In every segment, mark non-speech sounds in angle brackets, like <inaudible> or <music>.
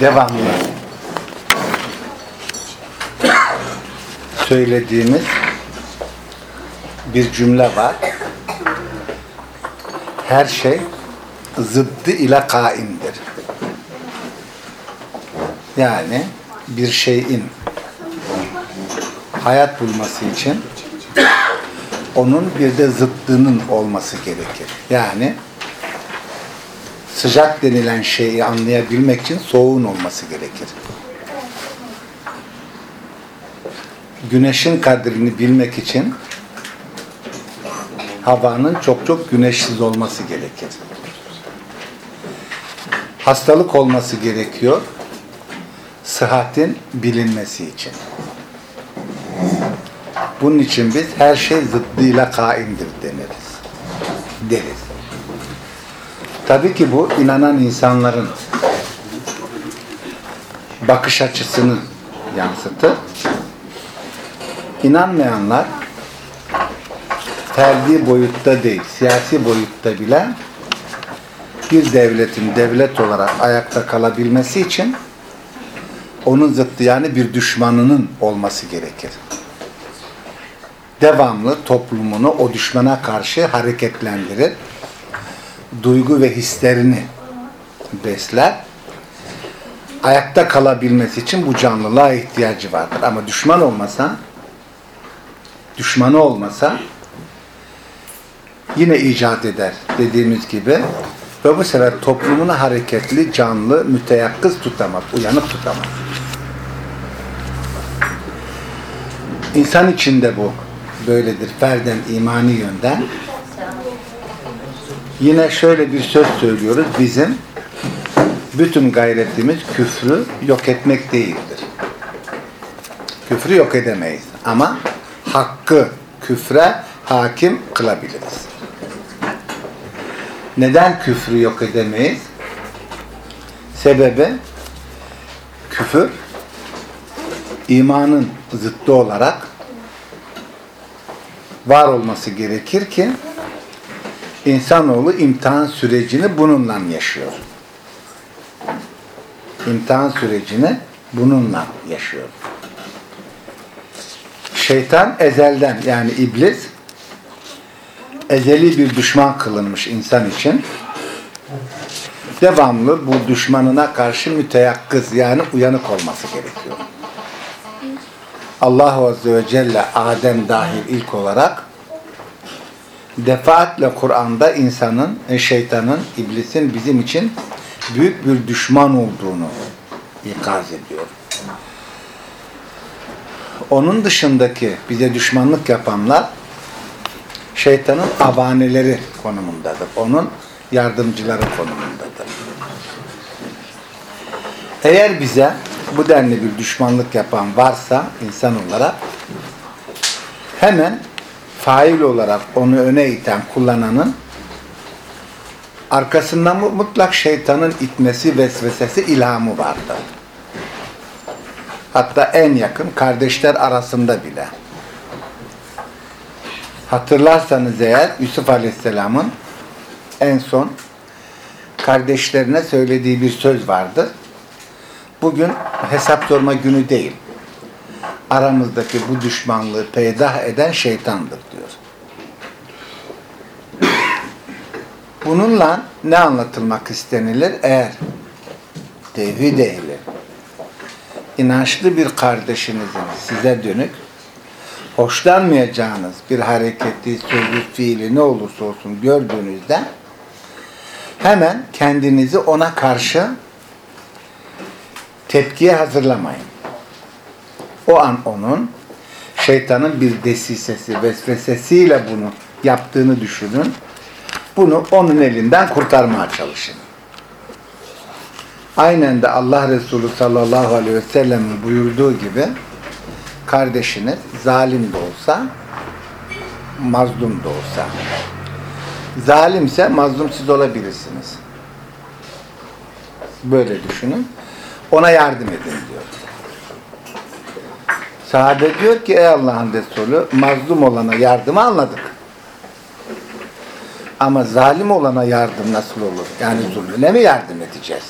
devamlı söylediğimiz bir cümle var. Her şey zıddı ile kaimdir. Yani bir şeyin hayat bulması için onun bir de zıttının olması gerekir. Yani sıcak denilen şeyi anlayabilmek için soğuğun olması gerekir. Güneşin kadrini bilmek için havanın çok çok güneşsiz olması gerekir. Hastalık olması gerekiyor sıhhatin bilinmesi için. Bunun için biz her şey zıddıyla kaimdir deniriz. Deriz. Tabii ki bu inanan insanların bakış açısını yansıtır. İnanmayanlar ferdi boyutta değil, siyasi boyutta bile bir devletin devlet olarak ayakta kalabilmesi için onun zıttı yani bir düşmanının olması gerekir. Devamlı toplumunu o düşmana karşı hareketlendirir. Duygu ve hislerini besler. Ayakta kalabilmesi için bu canlılığa ihtiyacı vardır. Ama düşman olmasa düşmanı olmasa yine icat eder dediğimiz gibi ve bu sefer toplumunu hareketli, canlı, müteyakkız tutamaz, uyanık tutamaz. İnsan içinde bu böyledir. Ferden imani yönden. Yine şöyle bir söz söylüyoruz. Bizim bütün gayretimiz küfrü yok etmek değildir. Küfrü yok edemeyiz. Ama hakkı küfre hakim kılabiliriz. Neden küfrü yok edemeyiz? Sebebi küfür imanın zıttı olarak var olması gerekir ki insanoğlu imtihan sürecini bununla yaşıyor. İmtihan sürecini bununla yaşıyor. Şeytan ezelden yani iblis ezeli bir düşman kılınmış insan için devamlı bu düşmanına karşı müteyakkız yani uyanık olması gerekiyor. Allah Azze ve Celle Adem dahil ilk olarak defaatle Kur'an'da insanın, e, şeytanın, iblisin bizim için büyük bir düşman olduğunu ikaz ediyor. Onun dışındaki bize düşmanlık yapanlar şeytanın avaneleri konumundadır. Onun yardımcıları konumundadır. Eğer bize bu denli bir düşmanlık yapan varsa insan olarak hemen fail olarak onu öne iten kullananın arkasından mutlak şeytanın itmesi, vesvesesi, ilhamı vardır. Hatta en yakın kardeşler arasında bile. Hatırlarsanız eğer Yusuf Aleyhisselam'ın en son kardeşlerine söylediği bir söz vardı. Bugün hesap sorma günü değil. Aramızdaki bu düşmanlığı peydah eden şeytandır diyor. Bununla ne anlatılmak istenilir? Eğer tevhid ehli inançlı bir kardeşinizin size dönük hoşlanmayacağınız bir hareketi, sözü, fiili ne olursa olsun gördüğünüzde hemen kendinizi ona karşı tepkiye hazırlamayın. O an onun şeytanın bir desisesi, vesvesesiyle bunu yaptığını düşünün. Bunu onun elinden kurtarmaya çalışın. Aynen de Allah Resulü sallallahu aleyhi ve sellem'in buyurduğu gibi kardeşiniz zalim de olsa mazlum da olsa zalimse mazlum siz olabilirsiniz. Böyle düşünün. Ona yardım edin diyor. Sahabe diyor ki ey Allah'ın Resulü mazlum olana yardımı anladık. Ama zalim olana yardım nasıl olur? Yani zulmüne mi yardım edeceğiz?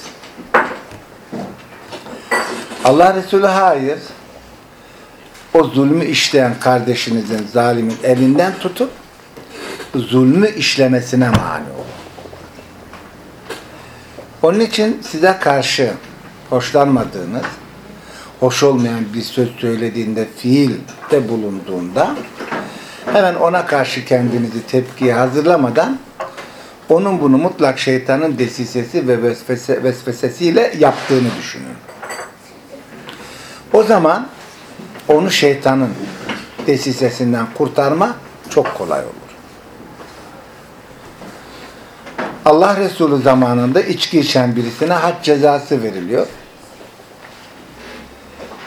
Allah Resulü hayır. O zulmü işleyen kardeşinizin, zalimin elinden tutup zulmü işlemesine mani olur. Onun için size karşı hoşlanmadığınız, hoş olmayan bir söz söylediğinde, fiilde bulunduğunda hemen ona karşı kendinizi tepkiye hazırlamadan onun bunu mutlak şeytanın desisesi ve vesvese, vesvesesiyle yaptığını düşünün. O zaman onu şeytanın desisesinden kurtarma çok kolay olur. Allah Resulü zamanında içki içen birisine had cezası veriliyor.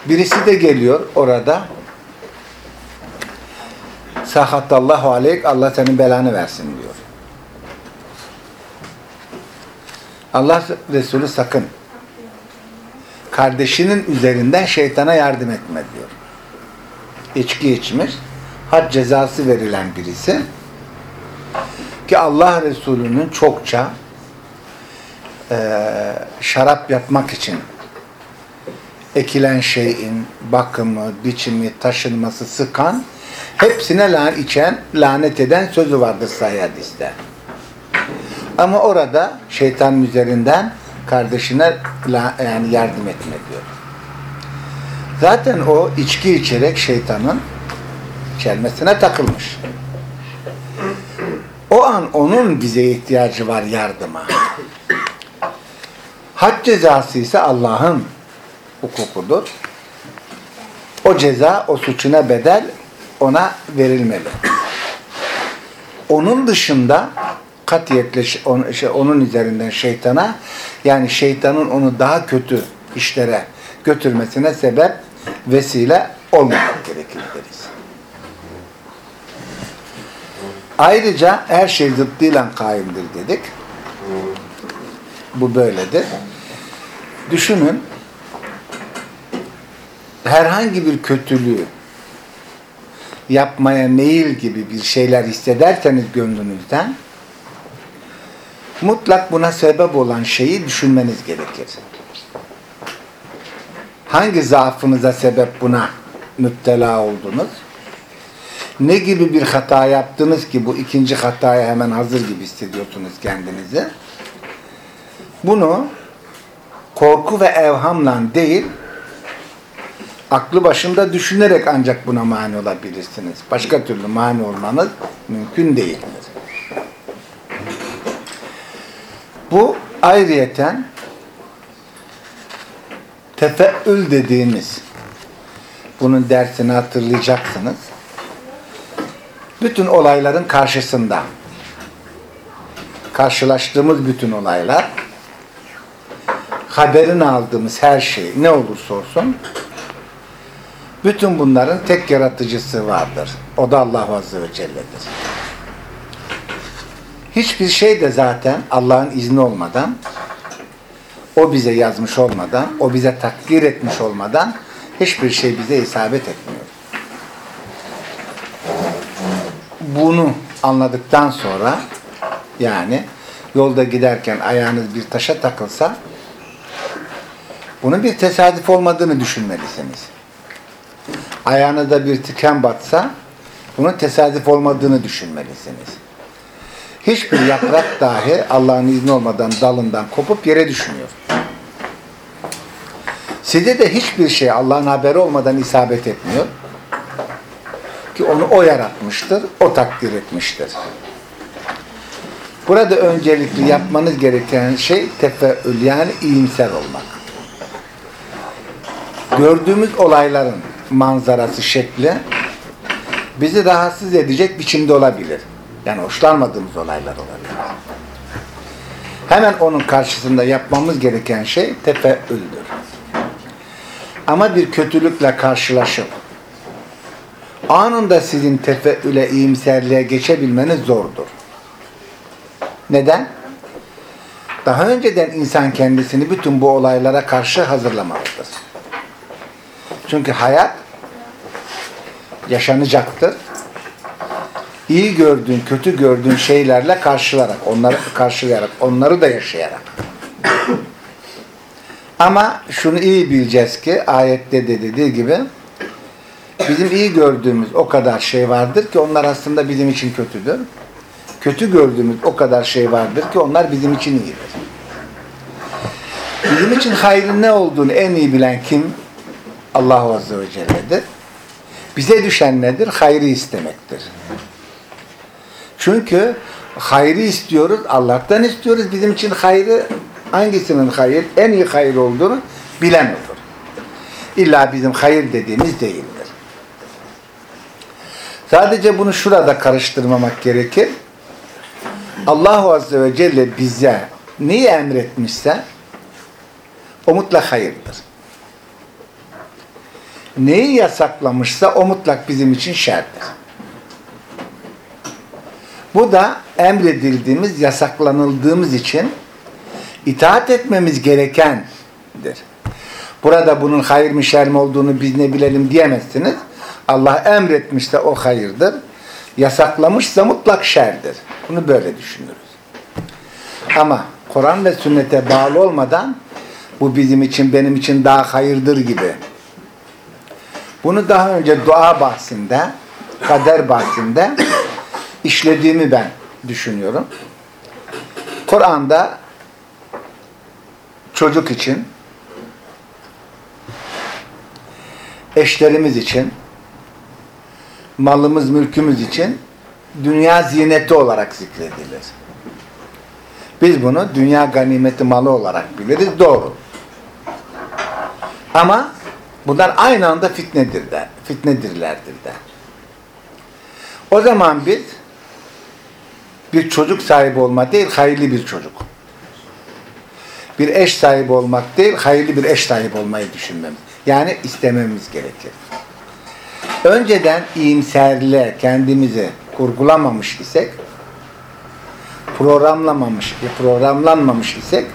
Birisi de geliyor orada Sahatallahu aleyk Allah senin belanı versin diyor. Allah Resulü sakın kardeşinin üzerinden şeytana yardım etme diyor. İçki içmiş, had cezası verilen birisi ki Allah Resulü'nün çokça e, şarap yapmak için ekilen şeyin bakımı, biçimi, taşınması, sıkan hepsine lan içen, lanet eden sözü vardır sahih. Ama orada şeytan üzerinden kardeşine yani yardım etme diyor. Zaten o içki içerek şeytanın çelmesine takılmış. O an onun bize ihtiyacı var yardıma. Had cezası ise Allah'ın hukukudur. O ceza, o suçuna bedel ona verilmeli. Onun dışında katiyetle şey, onun üzerinden şeytana yani şeytanın onu daha kötü işlere götürmesine sebep vesile olmamak gerekir deriz. Ayrıca her şey zıddıyla kaimdir dedik. Bu böyledir. Düşünün herhangi bir kötülüğü yapmaya meyil gibi bir şeyler hissederseniz gönlünüzden mutlak buna sebep olan şeyi düşünmeniz gerekir. Hangi zaafınıza sebep buna müptela oldunuz? Ne gibi bir hata yaptınız ki bu ikinci hataya hemen hazır gibi hissediyorsunuz kendinizi? Bunu korku ve evhamla değil, aklı başında düşünerek ancak buna mani olabilirsiniz. Başka türlü mani olmanız mümkün değildir. Bu ayrıyeten tefeül dediğimiz bunun dersini hatırlayacaksınız. Bütün olayların karşısında karşılaştığımız bütün olaylar haberini aldığımız her şey ne olursa olsun bütün bunların tek yaratıcısı vardır. O da Allah Azze ve Celle'dir. Hiçbir şey de zaten Allah'ın izni olmadan, o bize yazmış olmadan, o bize takdir etmiş olmadan hiçbir şey bize isabet etmiyor. Bunu anladıktan sonra yani yolda giderken ayağınız bir taşa takılsa bunun bir tesadüf olmadığını düşünmelisiniz. Ayağınıza bir tiken batsa bunun tesadüf olmadığını düşünmelisiniz. Hiçbir yaprak dahi Allah'ın izni olmadan dalından kopup yere düşmüyor. Size de hiçbir şey Allah'ın haberi olmadan isabet etmiyor. Ki onu o yaratmıştır, o takdir etmiştir. Burada öncelikli yapmanız gereken şey tefeül yani iyimser olmak. Gördüğümüz olayların manzarası, şekli bizi rahatsız edecek biçimde olabilir. Yani hoşlanmadığımız olaylar olabilir. Hemen onun karşısında yapmamız gereken şey tefeüldür. Ama bir kötülükle karşılaşıp anında sizin tefeüle, iyimserliğe geçebilmeniz zordur. Neden? Daha önceden insan kendisini bütün bu olaylara karşı hazırlamalıdır. Çünkü hayat yaşanacaktır iyi gördüğün, kötü gördüğün şeylerle karşılarak, onları karşılayarak, onları da yaşayarak. Ama şunu iyi bileceğiz ki ayette de dediği gibi bizim iyi gördüğümüz o kadar şey vardır ki onlar aslında bizim için kötüdür. Kötü gördüğümüz o kadar şey vardır ki onlar bizim için iyidir. Bizim için hayrın ne olduğunu en iyi bilen kim? Allah Azze ve Celle'dir. Bize düşen nedir? Hayrı istemektir. Çünkü hayrı istiyoruz, Allah'tan istiyoruz. Bizim için hayrı hangisinin hayır, en iyi hayır olduğunu bilen olur. İlla bizim hayır dediğimiz değildir. Sadece bunu şurada karıştırmamak gerekir. Allahu Azze ve Celle bize neyi emretmişse o mutlak hayırdır. Neyi yasaklamışsa o mutlak bizim için şerdir. Bu da emredildiğimiz, yasaklanıldığımız için itaat etmemiz gerekendir. Burada bunun hayır mı şer mi olduğunu biz ne bilelim diyemezsiniz. Allah emretmişse o hayırdır. Yasaklamışsa mutlak şerdir. Bunu böyle düşünürüz. Ama Kur'an ve sünnete bağlı olmadan bu bizim için, benim için daha hayırdır gibi. Bunu daha önce dua bahsinde, kader bahsinde işlediğimi ben düşünüyorum. Kur'an'da çocuk için, eşlerimiz için, malımız, mülkümüz için dünya zineti olarak zikredilir. Biz bunu dünya ganimeti malı olarak biliriz. Doğru. Ama bunlar aynı anda fitnedir de, fitnedirlerdir de. O zaman biz bir çocuk sahibi olma değil, hayırlı bir çocuk. Bir eş sahibi olmak değil, hayırlı bir eş sahibi olmayı düşünmemiz. Yani istememiz gerekir. Önceden iyimserliğe kendimizi kurgulamamış isek, programlamamış, programlanmamış isek,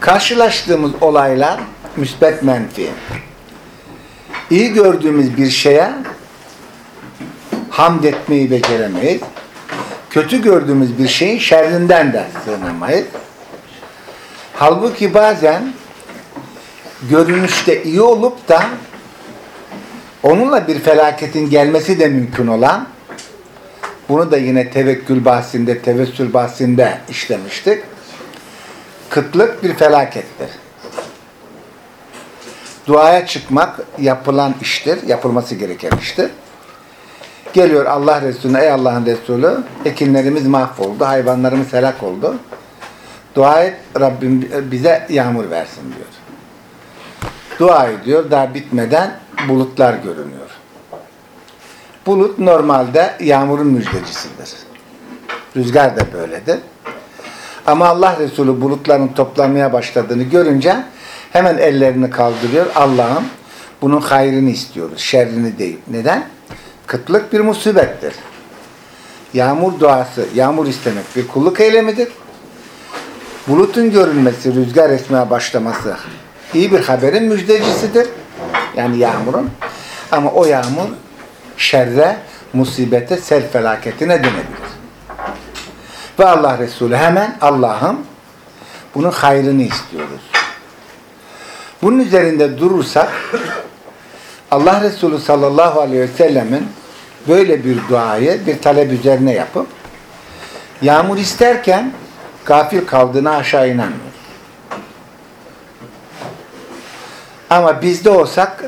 karşılaştığımız olaylar müsbet menfi. İyi gördüğümüz bir şeye hamd etmeyi beceremeyiz. Kötü gördüğümüz bir şeyin şerrinden de sığınamayız. Halbuki bazen görünüşte iyi olup da onunla bir felaketin gelmesi de mümkün olan bunu da yine tevekkül bahsinde, tevessül bahsinde işlemiştik. Kıtlık bir felakettir. Duaya çıkmak yapılan iştir, yapılması gereken iştir. Geliyor Allah Resulüne, ey Allah'ın Resulü, ekinlerimiz mahvoldu, hayvanlarımız helak oldu. Dua et, Rabbim bize yağmur versin diyor. Dua ediyor, daha bitmeden bulutlar görünüyor. Bulut normalde yağmurun müjdecisidir. Rüzgar da böyledir. Ama Allah Resulü bulutların toplanmaya başladığını görünce hemen ellerini kaldırıyor. Allah'ım bunun hayrını istiyoruz, şerrini değil. Neden? Kıtlık bir musibettir. Yağmur duası, yağmur istemek bir kulluk eylemidir. Bulutun görünmesi, rüzgar esmeye başlaması iyi bir haberin müjdecisidir. Yani yağmurun. Ama o yağmur şerre, musibete, sel felaketine dönebilir. Ve Allah Resulü hemen Allah'ım bunun hayrını istiyoruz. Bunun üzerinde durursak Allah Resulü sallallahu aleyhi ve sellemin böyle bir duayı bir talep üzerine yapıp yağmur isterken gafil kaldığına aşağı inanmıyor. Ama bizde olsak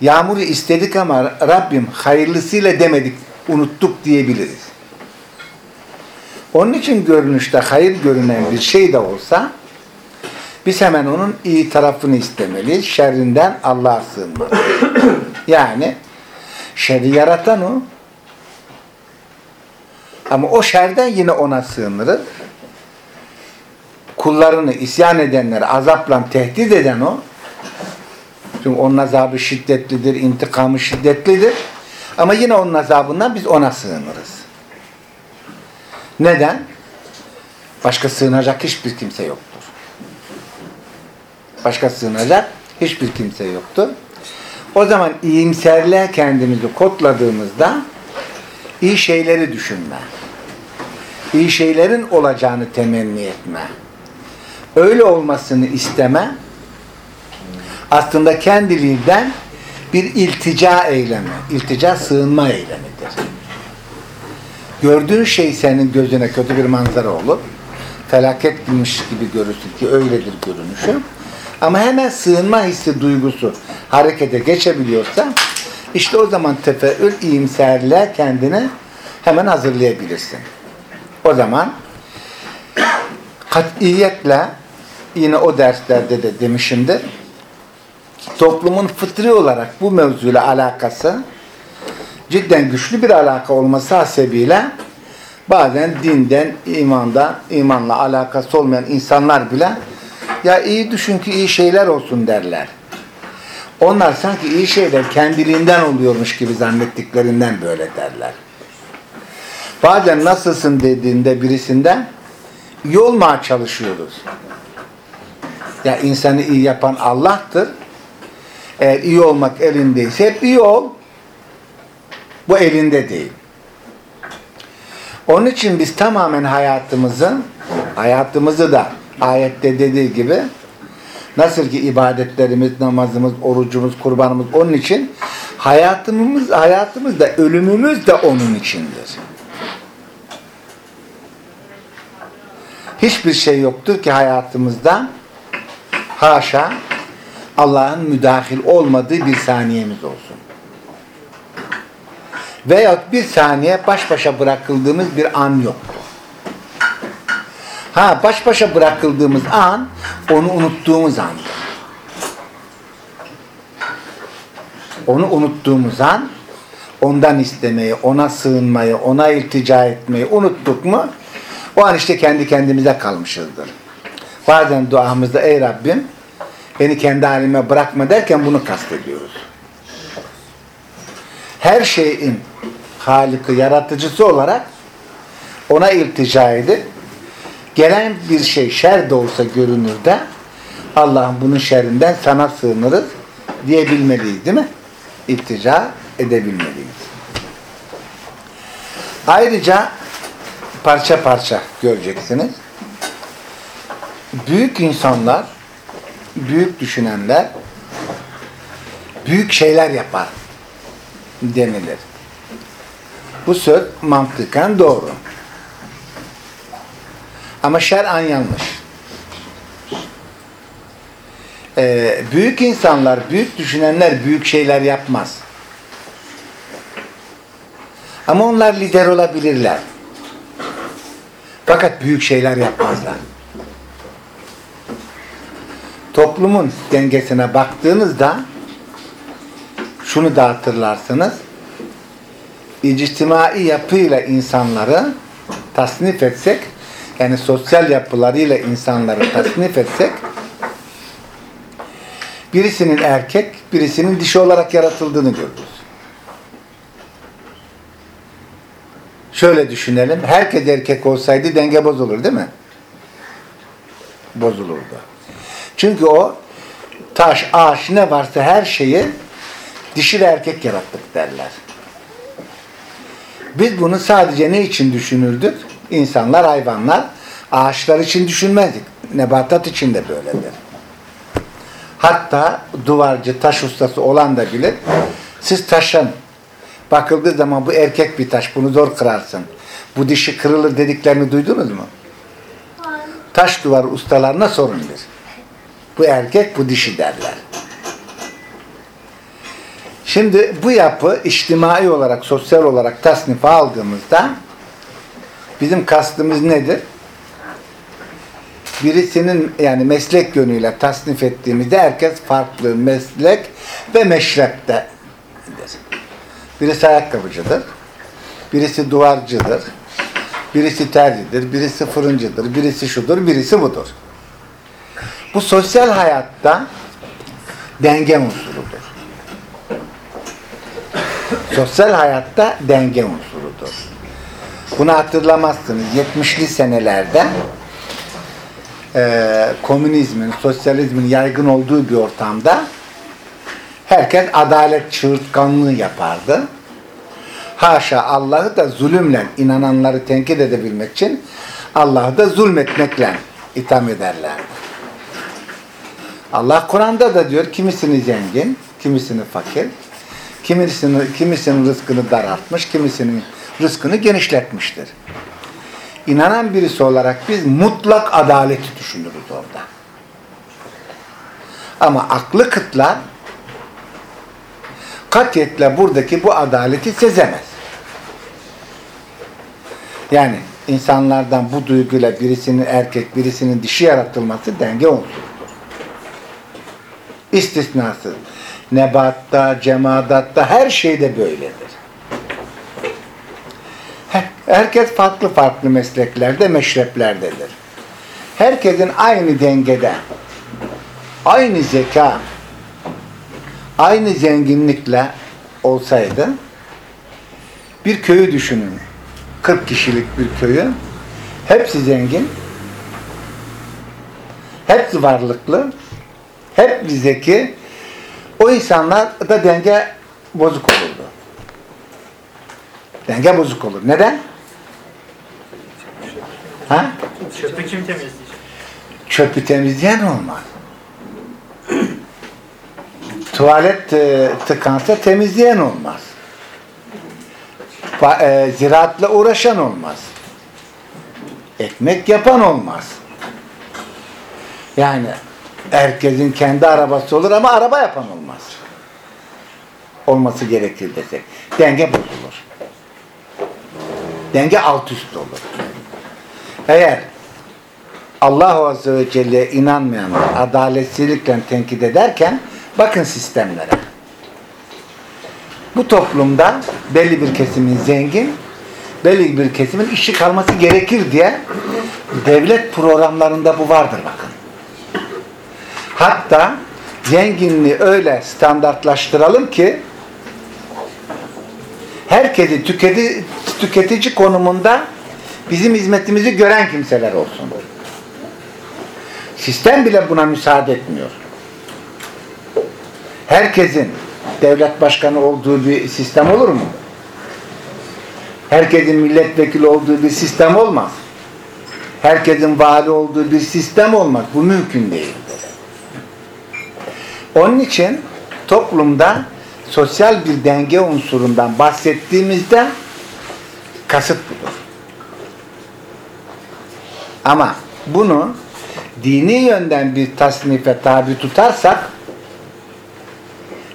yağmuru istedik ama Rabbim hayırlısıyla demedik, unuttuk diyebiliriz. Onun için görünüşte hayır görünen bir şey de olsa biz hemen onun iyi tarafını istemeliyiz. Şerrinden Allah'a sığınmalıyız. <coughs> yani şerri yaratan o. Ama o şerden yine ona sığınırız. Kullarını isyan edenleri azapla tehdit eden o. Çünkü onun azabı şiddetlidir, intikamı şiddetlidir. Ama yine onun azabından biz ona sığınırız. Neden? Başka sığınacak hiçbir kimse yoktur. Başka sığınacak hiçbir kimse yoktur. O zaman iyimserliğe kendimizi kodladığımızda iyi şeyleri düşünme. iyi şeylerin olacağını temenni etme. Öyle olmasını isteme aslında kendiliğinden bir iltica eylemi, iltica sığınma eylemidir. Gördüğün şey senin gözüne kötü bir manzara olur. Felaketmiş gibi görürsün ki öyledir görünüşü. Ama hemen sığınma hissi duygusu harekete geçebiliyorsa işte o zaman tefeül iyimserliğe kendini hemen hazırlayabilirsin. O zaman katiyetle yine o derslerde de demişimdir toplumun fıtri olarak bu mevzuyla alakası cidden güçlü bir alaka olması hasebiyle bazen dinden, imandan, imanla alakası olmayan insanlar bile ya iyi düşün ki iyi şeyler olsun derler. Onlar sanki iyi şeyler kendiliğinden oluyormuş gibi zannettiklerinden böyle derler. Bazen nasılsın dediğinde birisinden iyi olmaya çalışıyoruz. Ya insanı iyi yapan Allah'tır. Eğer iyi olmak elindeyse hep iyi ol. Bu elinde değil. Onun için biz tamamen hayatımızı, hayatımızı da ayette dediği gibi nasıl ki ibadetlerimiz, namazımız, orucumuz, kurbanımız onun için hayatımız, hayatımız da ölümümüz de onun içindir. Hiçbir şey yoktur ki hayatımızda haşa Allah'ın müdahil olmadığı bir saniyemiz olsun. Veyahut bir saniye baş başa bırakıldığımız bir an yok. Ha baş başa bırakıldığımız an onu unuttuğumuz andır. Onu unuttuğumuz an ondan istemeyi, ona sığınmayı, ona iltica etmeyi unuttuk mu o an işte kendi kendimize kalmışızdır. Bazen duamızda ey Rabbim beni kendi halime bırakma derken bunu kastediyoruz. Her şeyin Halik'i, yaratıcısı olarak ona iltica edip gelen bir şey şer de olsa görünür de Allah'ım bunun şerrinden sana sığınırız diyebilmeliyiz değil mi? İltica edebilmeliyiz. Ayrıca parça parça göreceksiniz. Büyük insanlar, büyük düşünenler büyük şeyler yapar denilir. Bu söz mantıken doğru. Ama şer'an yanlış. Ee, büyük insanlar, büyük düşünenler büyük şeyler yapmaz. Ama onlar lider olabilirler. Fakat büyük şeyler yapmazlar. Toplumun dengesine baktığınızda şunu da hatırlarsınız. İctimai yapıyla insanları tasnif etsek, yani sosyal yapılarıyla insanları tasnif etsek, birisinin erkek, birisinin dişi olarak yaratıldığını görürüz. Şöyle düşünelim, herkes erkek olsaydı denge bozulur değil mi? Bozulurdu. Çünkü o taş, ağaç ne varsa her şeyi dişi ve erkek yarattık derler. Biz bunu sadece ne için düşünürdük? İnsanlar, hayvanlar, ağaçlar için düşünmezdik. Nebatat için de böyledir. Hatta duvarcı, taş ustası olan da bilir. Siz taşın bakıldığı zaman bu erkek bir taş, bunu zor kırarsın. Bu dişi kırılır dediklerini duydunuz mu? Taş duvar ustalarına sorundur. Bu erkek, bu dişi derler. Şimdi bu yapı içtimai olarak, sosyal olarak tasnife aldığımızda bizim kastımız nedir? Birisinin yani meslek yönüyle tasnif ettiğimizde herkes farklı meslek ve meşrepte. Birisi ayakkabıcıdır, birisi duvarcıdır, birisi terzidir, birisi fırıncıdır, birisi şudur, birisi budur. Bu sosyal hayatta denge unsurudur. Sosyal hayatta denge unsurudur. Bunu hatırlamazsınız. 70'li senelerde e, komünizmin, sosyalizmin yaygın olduğu bir ortamda herkes adalet çığırtkanlığı yapardı. Haşa Allah'ı da zulümle inananları tenkit edebilmek için Allah'ı da zulmetmekle itham ederlerdi. Allah Kur'an'da da diyor kimisini zengin, kimisini fakir, kimisini, kimisinin rızkını daraltmış, kimisinin rızkını genişletmiştir. İnanan birisi olarak biz mutlak adaleti düşünürüz orada. Ama aklı kıtlar katiyetle buradaki bu adaleti sezemez. Yani insanlardan bu duyguyla birisinin erkek, birisinin dişi yaratılması denge unsurudur. İstisnasız. Nebatta, cemadatta her şeyde böyledir. Herkes farklı farklı mesleklerde, meşreplerdedir. Herkesin aynı dengede, aynı zeka, aynı zenginlikle olsaydı bir köyü düşünün. 40 kişilik bir köyü. Hepsi zengin. Hepsi varlıklı. Hep zeki. O insanlar da denge bozuk olurdu. Denge bozuk olur. Neden? Ha? Çöpü kim temizleyecek? Çöpü temizleyen olmaz. Tuvalet e, tıkansa temizleyen olmaz. E, ziraatla uğraşan olmaz. Ekmek yapan olmaz. Yani herkesin kendi arabası olur ama araba yapan olmaz. Olması gerekir desek. Denge bozulur. Denge alt üst olur. Eğer Allah Azze ve Celle'ye inanmayanlar adaletsizlikle tenkit ederken bakın sistemlere. Bu toplumda belli bir kesimin zengin, belli bir kesimin işi kalması gerekir diye devlet programlarında bu vardır bakın. Hatta zenginliği öyle standartlaştıralım ki herkesi tüketici, tüketici konumunda bizim hizmetimizi gören kimseler olsun. Sistem bile buna müsaade etmiyor. Herkesin devlet başkanı olduğu bir sistem olur mu? Herkesin milletvekili olduğu bir sistem olmaz. Herkesin vali olduğu bir sistem olmaz. Bu mümkün değildir. Onun için toplumda sosyal bir denge unsurundan bahsettiğimizde kasıt budur. Ama bunu dini yönden bir tasnife tabi tutarsak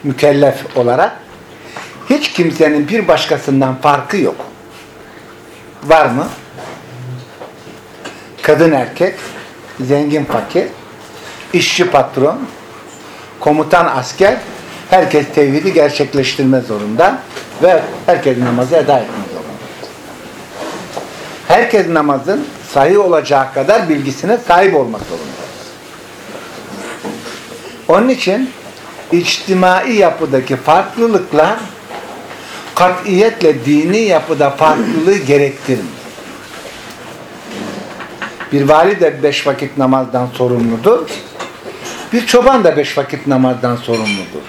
mükellef olarak hiç kimsenin bir başkasından farkı yok. Var mı? Kadın erkek, zengin fakir, işçi patron, komutan asker, herkes tevhidi gerçekleştirme zorunda ve herkes namazı eda etme zorunda. Herkes namazın sahih olacağı kadar bilgisine sahip olmak zorunda. Onun için içtimai yapıdaki farklılıklar katiyetle dini yapıda farklılığı gerektirmiyor. Bir vali de beş vakit namazdan sorumludur. Bir çoban da beş vakit namazdan sorumludur.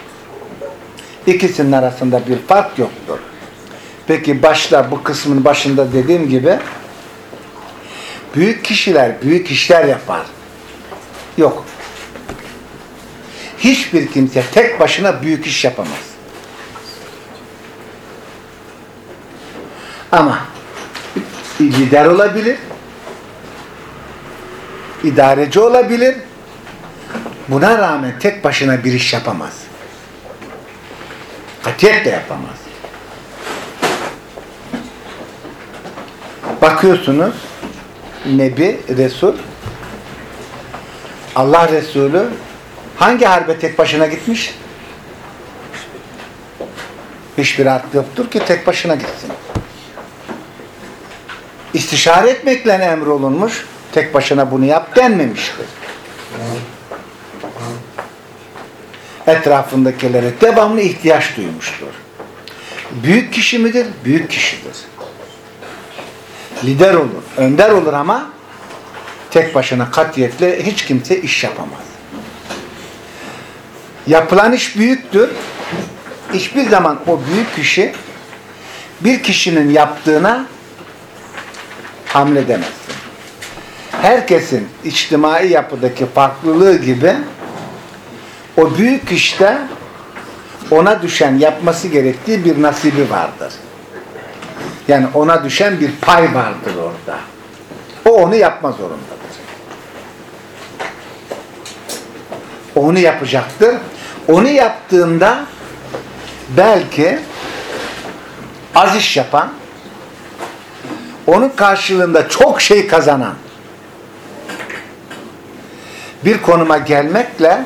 İkisinin arasında bir fark yoktur. Peki başta bu kısmın başında dediğim gibi büyük kişiler büyük işler yapar. Yok. Hiçbir kimse tek başına büyük iş yapamaz. Ama lider olabilir, idareci olabilir, buna rağmen tek başına bir iş yapamaz. Katiyetle yapamaz. Bakıyorsunuz, Nebi, Resul, Allah Resulü hangi harbe tek başına gitmiş? Hiçbir harp yoktur ki tek başına gitsin. İstişare etmekle emrolunmuş, tek başına bunu yap denmemiştir. Etrafındakilere devamlı ihtiyaç duymuştur. Büyük kişi midir? Büyük kişidir. Lider olur, önder olur ama tek başına katiyetle hiç kimse iş yapamaz. Yapılan iş büyüktür. Hiçbir zaman o büyük kişi bir kişinin yaptığına hamledemezsin. Herkesin içtimai yapıdaki farklılığı gibi o büyük işte ona düşen yapması gerektiği bir nasibi vardır. Yani ona düşen bir pay vardır orada. O onu yapma zorundadır. Onu yapacaktır. Onu yaptığında belki az iş yapan, onun karşılığında çok şey kazanan bir konuma gelmekle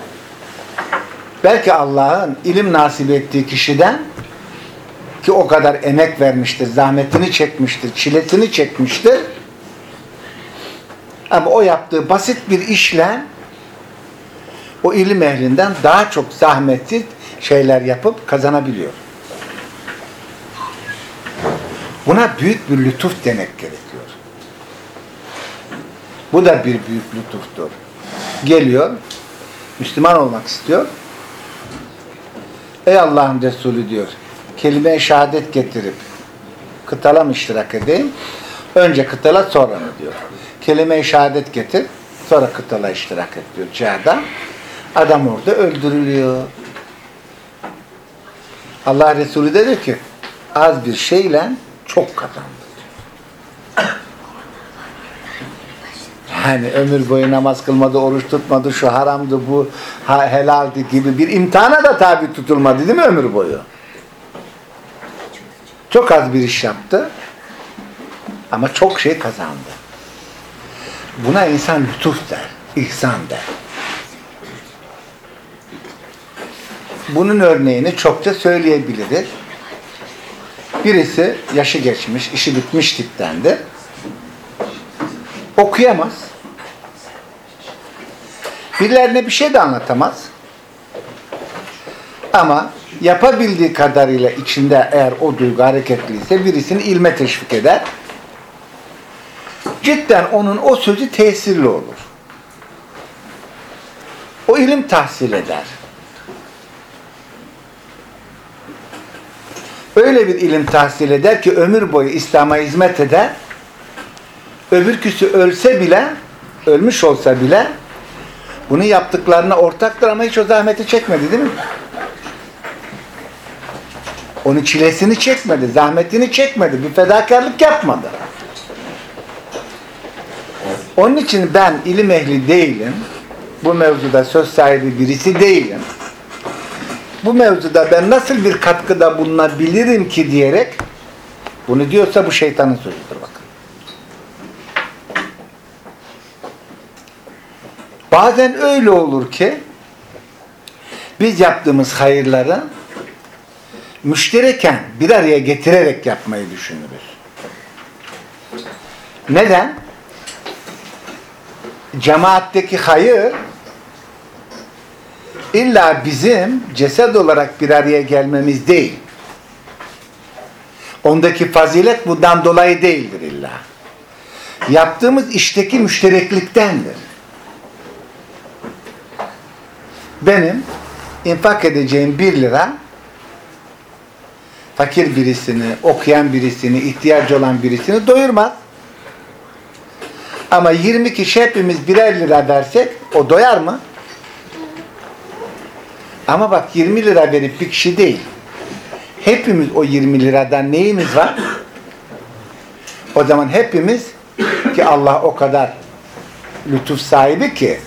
belki Allah'ın ilim nasip ettiği kişiden ki o kadar emek vermiştir, zahmetini çekmiştir, çilesini çekmiştir. Ama o yaptığı basit bir işle o ilim ehlinden daha çok zahmetli şeyler yapıp kazanabiliyor. Buna büyük bir lütuf demek gerekiyor. Bu da bir büyük lütuftur. Geliyor, Müslüman olmak istiyor. Ey Allah'ın Resulü diyor, kelime-i şehadet getirip kıtala mı iştirak edeyim? Önce kıtala sonra mı diyor. Kelime-i şehadet getir, sonra kıtala iştirak et diyor cihada. Adam orada öldürülüyor. Allah Resulü de diyor ki az bir şeyle çok kazandı. Yani ömür boyu namaz kılmadı, oruç tutmadı, şu haramdı, bu helaldi gibi bir imtihana da tabi tutulmadı değil mi ömür boyu? Çok az bir iş yaptı ama çok şey kazandı. Buna insan lütuf der, ihsan der. Bunun örneğini çokça söyleyebiliriz. Birisi yaşı geçmiş, işi bitmiş tiptendi. Okuyamaz. Birilerine bir şey de anlatamaz. Ama yapabildiği kadarıyla içinde eğer o duygu hareketliyse birisini ilme teşvik eder. Cidden onun o sözü tesirli olur. O ilim tahsil eder. Öyle bir ilim tahsil eder ki ömür boyu İslam'a hizmet eder. Öbürküsü ölse bile, ölmüş olsa bile bunu yaptıklarına ortaktır ama hiç o zahmeti çekmedi değil mi? Onun çilesini çekmedi, zahmetini çekmedi, bir fedakarlık yapmadı. Onun için ben ilim ehli değilim. Bu mevzuda söz sahibi birisi değilim. Bu mevzuda ben nasıl bir katkıda bulunabilirim ki diyerek bunu diyorsa bu şeytanın sözüdür bakın. Bazen öyle olur ki biz yaptığımız hayırları müştereken bir araya getirerek yapmayı düşünürüz. Neden? Cemaatteki hayır illa bizim ceset olarak bir araya gelmemiz değil. Ondaki fazilet bundan dolayı değildir illa. Yaptığımız işteki müşterekliktendir. Benim infak edeceğim bir lira fakir birisini, okuyan birisini, ihtiyacı olan birisini doyurmaz. Ama 20 kişi hepimiz birer lira versek o doyar mı? Ama bak 20 lira verip bir kişi değil. Hepimiz o 20 liradan neyimiz var? O zaman hepimiz ki Allah o kadar lütuf sahibi ki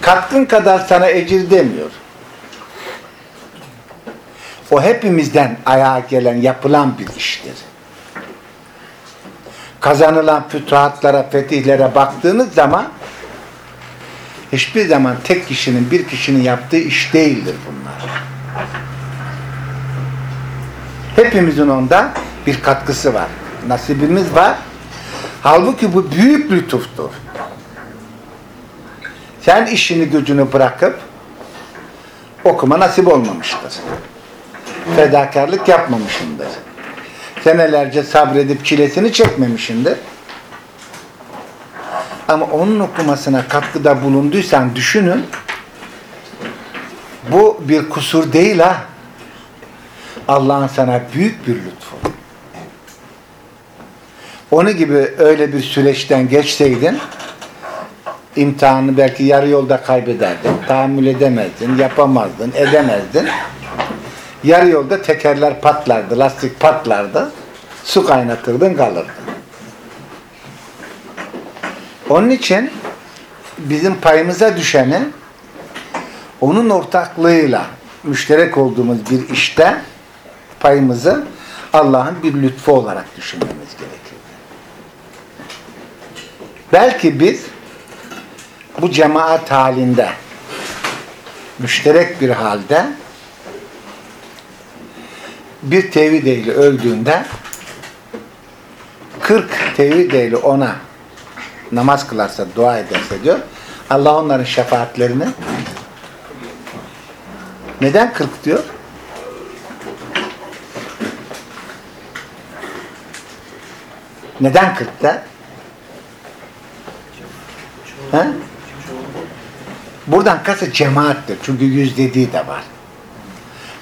katkın kadar sana ecir demiyor. O hepimizden ayağa gelen, yapılan bir iştir. Kazanılan fütuhatlara, fetihlere baktığınız zaman hiçbir zaman tek kişinin, bir kişinin yaptığı iş değildir bunlar. Hepimizin onda bir katkısı var. Nasibimiz var. Halbuki bu büyük lütuftur. Sen işini gücünü bırakıp okuma nasip olmamıştır. Fedakarlık yapmamışındır. Senelerce sabredip çilesini çekmemişindir. Ama onun okumasına katkıda bulunduysan düşünün bu bir kusur değil ha. Allah'ın sana büyük bir lütfu. Onu gibi öyle bir süreçten geçseydin imtihanı belki yarı yolda kaybederdin, tahammül edemezdin, yapamazdın, edemezdin. Yarı yolda tekerler patlardı, lastik patlardı, su kaynatırdın kalırdın. Onun için bizim payımıza düşeni onun ortaklığıyla müşterek olduğumuz bir işte payımızı Allah'ın bir lütfu olarak düşünmemiz gerekiyor. Belki biz bu cemaat halinde müşterek bir halde bir tevhid ehli öldüğünde 40 tevhid ehli ona namaz kılarsa, dua ederse diyor Allah onların şefaatlerini neden 40 diyor? Neden 40'ta? He? Buradan kasıt cemaattir. Çünkü yüz dediği de var.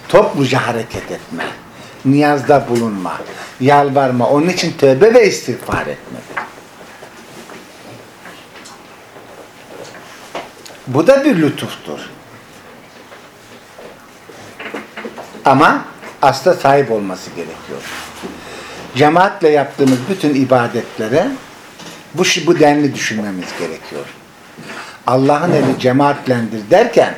Topluca hareket etme. Niyazda bulunma. Yalvarma. Onun için tövbe ve istiğfar etme. Bu da bir lütuftur. Ama asla sahip olması gerekiyor. Cemaatle yaptığımız bütün ibadetlere bu, bu denli düşünmemiz gerekiyor. Allah'ın eli cemaatlendir derken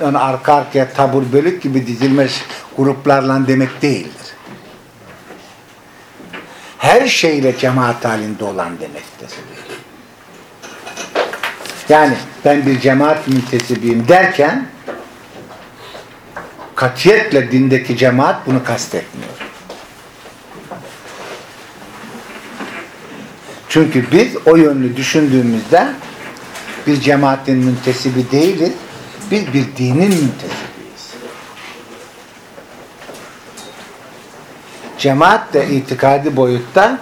ön arka arkaya tabur bölük gibi dizilmiş gruplarla demek değildir. Her şeyle cemaat halinde olan demektir. Yani ben bir cemaat müntesibiyim derken katiyetle dindeki cemaat bunu kastetmiyor. Çünkü biz o yönlü düşündüğümüzde bir cemaatin müntesibi değiliz. Biz bir dinin müntesibiyiz. Cemaat de itikadi boyutta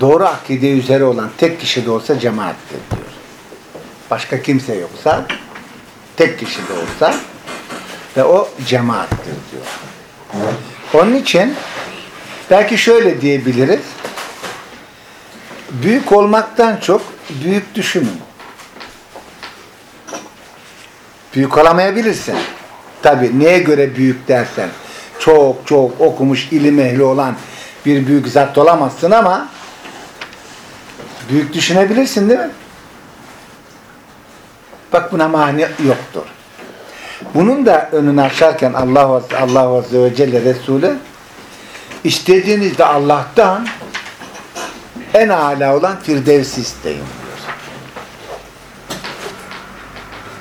doğru akide üzere olan tek kişi de olsa cemaattir diyor. Başka kimse yoksa tek kişi de olsa ve o cemaattir diyor. Onun için belki şöyle diyebiliriz. Büyük olmaktan çok büyük düşünün. Büyük olamayabilirsin. Tabi neye göre büyük dersen çok çok okumuş ilim ehli olan bir büyük zat olamazsın ama büyük düşünebilirsin değil mi? Bak buna mani yoktur. Bunun da önünü açarken Allah Allah Azze ve Celle Resulü istediğinizde Allah'tan en âlâ olan Firdevs'i isteyin diyor.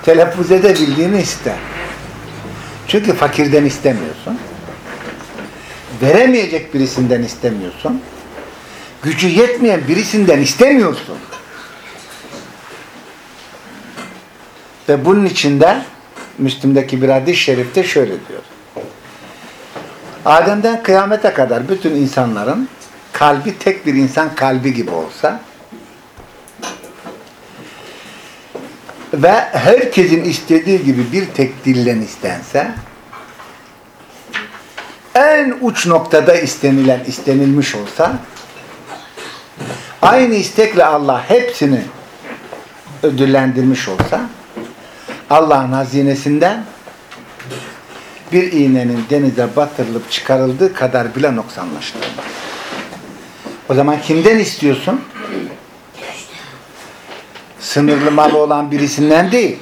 Telaffuz edebildiğini iste. Çünkü fakirden istemiyorsun. Veremeyecek birisinden istemiyorsun. Gücü yetmeyen birisinden istemiyorsun. Ve bunun içinde Müslim'deki bir hadis-i şerifte şöyle diyor. Adem'den kıyamete kadar bütün insanların kalbi tek bir insan kalbi gibi olsa ve herkesin istediği gibi bir tek dillen istense en uç noktada istenilen istenilmiş olsa aynı istekle Allah hepsini ödüllendirmiş olsa Allah'ın hazinesinden bir iğnenin denize batırılıp çıkarıldığı kadar bile noksanlaştırılmaz. O zaman kimden istiyorsun? Sınırlı malı olan birisinden değil.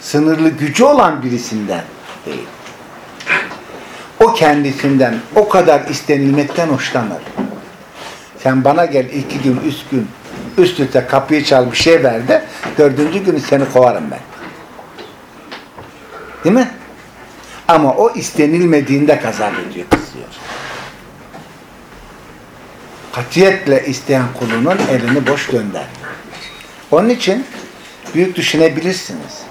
Sınırlı gücü olan birisinden değil. O kendisinden o kadar istenilmekten hoşlanır. Sen bana gel iki gün, üç gün üst üste kapıyı çal bir şey ver de dördüncü günü seni kovarım ben. Değil mi? Ama o istenilmediğinde gazap ediyor, kızıyor. Katiyetle isteyen kulunun elini boş gönder. Onun için büyük düşünebilirsiniz.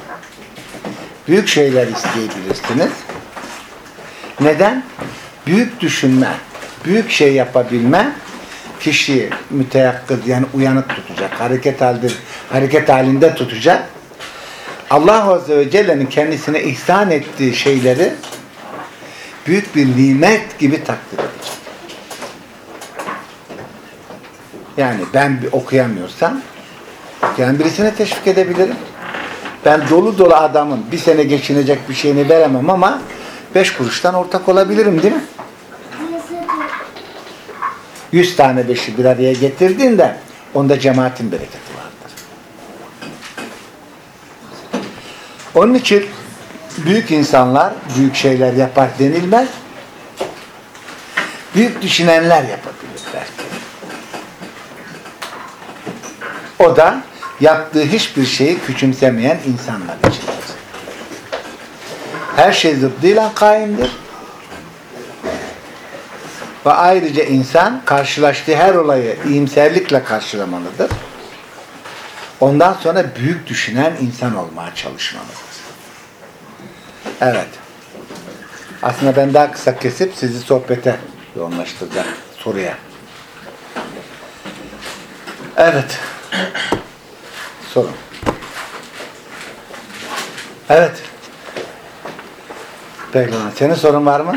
Büyük şeyler isteyebilirsiniz. Neden? Büyük düşünme, büyük şey yapabilme kişiyi müteyakkız yani uyanık tutacak, hareket halinde, hareket halinde tutacak Allah Azze ve Celle'nin kendisine ihsan ettiği şeyleri büyük bir nimet gibi takdir edecek. Yani ben okuyamıyorsam Yani birisine teşvik edebilirim. Ben dolu dolu adamın bir sene geçinecek bir şeyini veremem ama beş kuruştan ortak olabilirim değil mi? Yüz tane beşi bir araya getirdiğinde onda cemaatin bereketi vardır. Onun için büyük insanlar büyük şeyler yapar denilmez. Büyük düşünenler yapabilirler. O da yaptığı hiçbir şeyi küçümsemeyen insanlar içindir. Her şey zıddıyla kaimdir. Ve ayrıca insan karşılaştığı her olayı iyimserlikle karşılamalıdır. Ondan sonra büyük düşünen insan olmaya çalışmalıdır. Evet. Aslında ben daha kısa kesip sizi sohbete yoğunlaştıracağım soruya. Evet. Sorun. Evet. Pehlivan. Senin sorun var mı?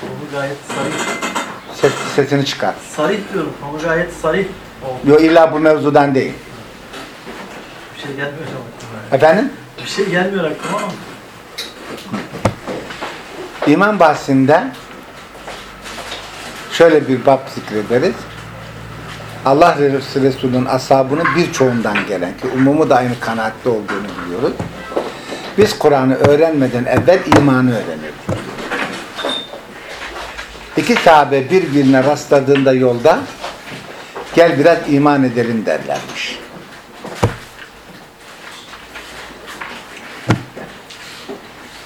Konu gayet sarih. Ses, sesini çıkar. Sarih diyorum. Konu gayet sarih. oldu. Yok illa bu mevzudan değil. Bir şey gelmiyor aklıma. Efendim? Bir şey gelmiyor aklıma ama. İman bahsinde şöyle bir bab zikrederiz. Allah Resulü'nün ashabının birçoğundan gelen ki umumu da aynı kanaatte olduğunu biliyoruz. Biz Kur'an'ı öğrenmeden evvel imanı öğrenirdik. İki sahabe birbirine rastladığında yolda gel biraz iman edelim derlermiş.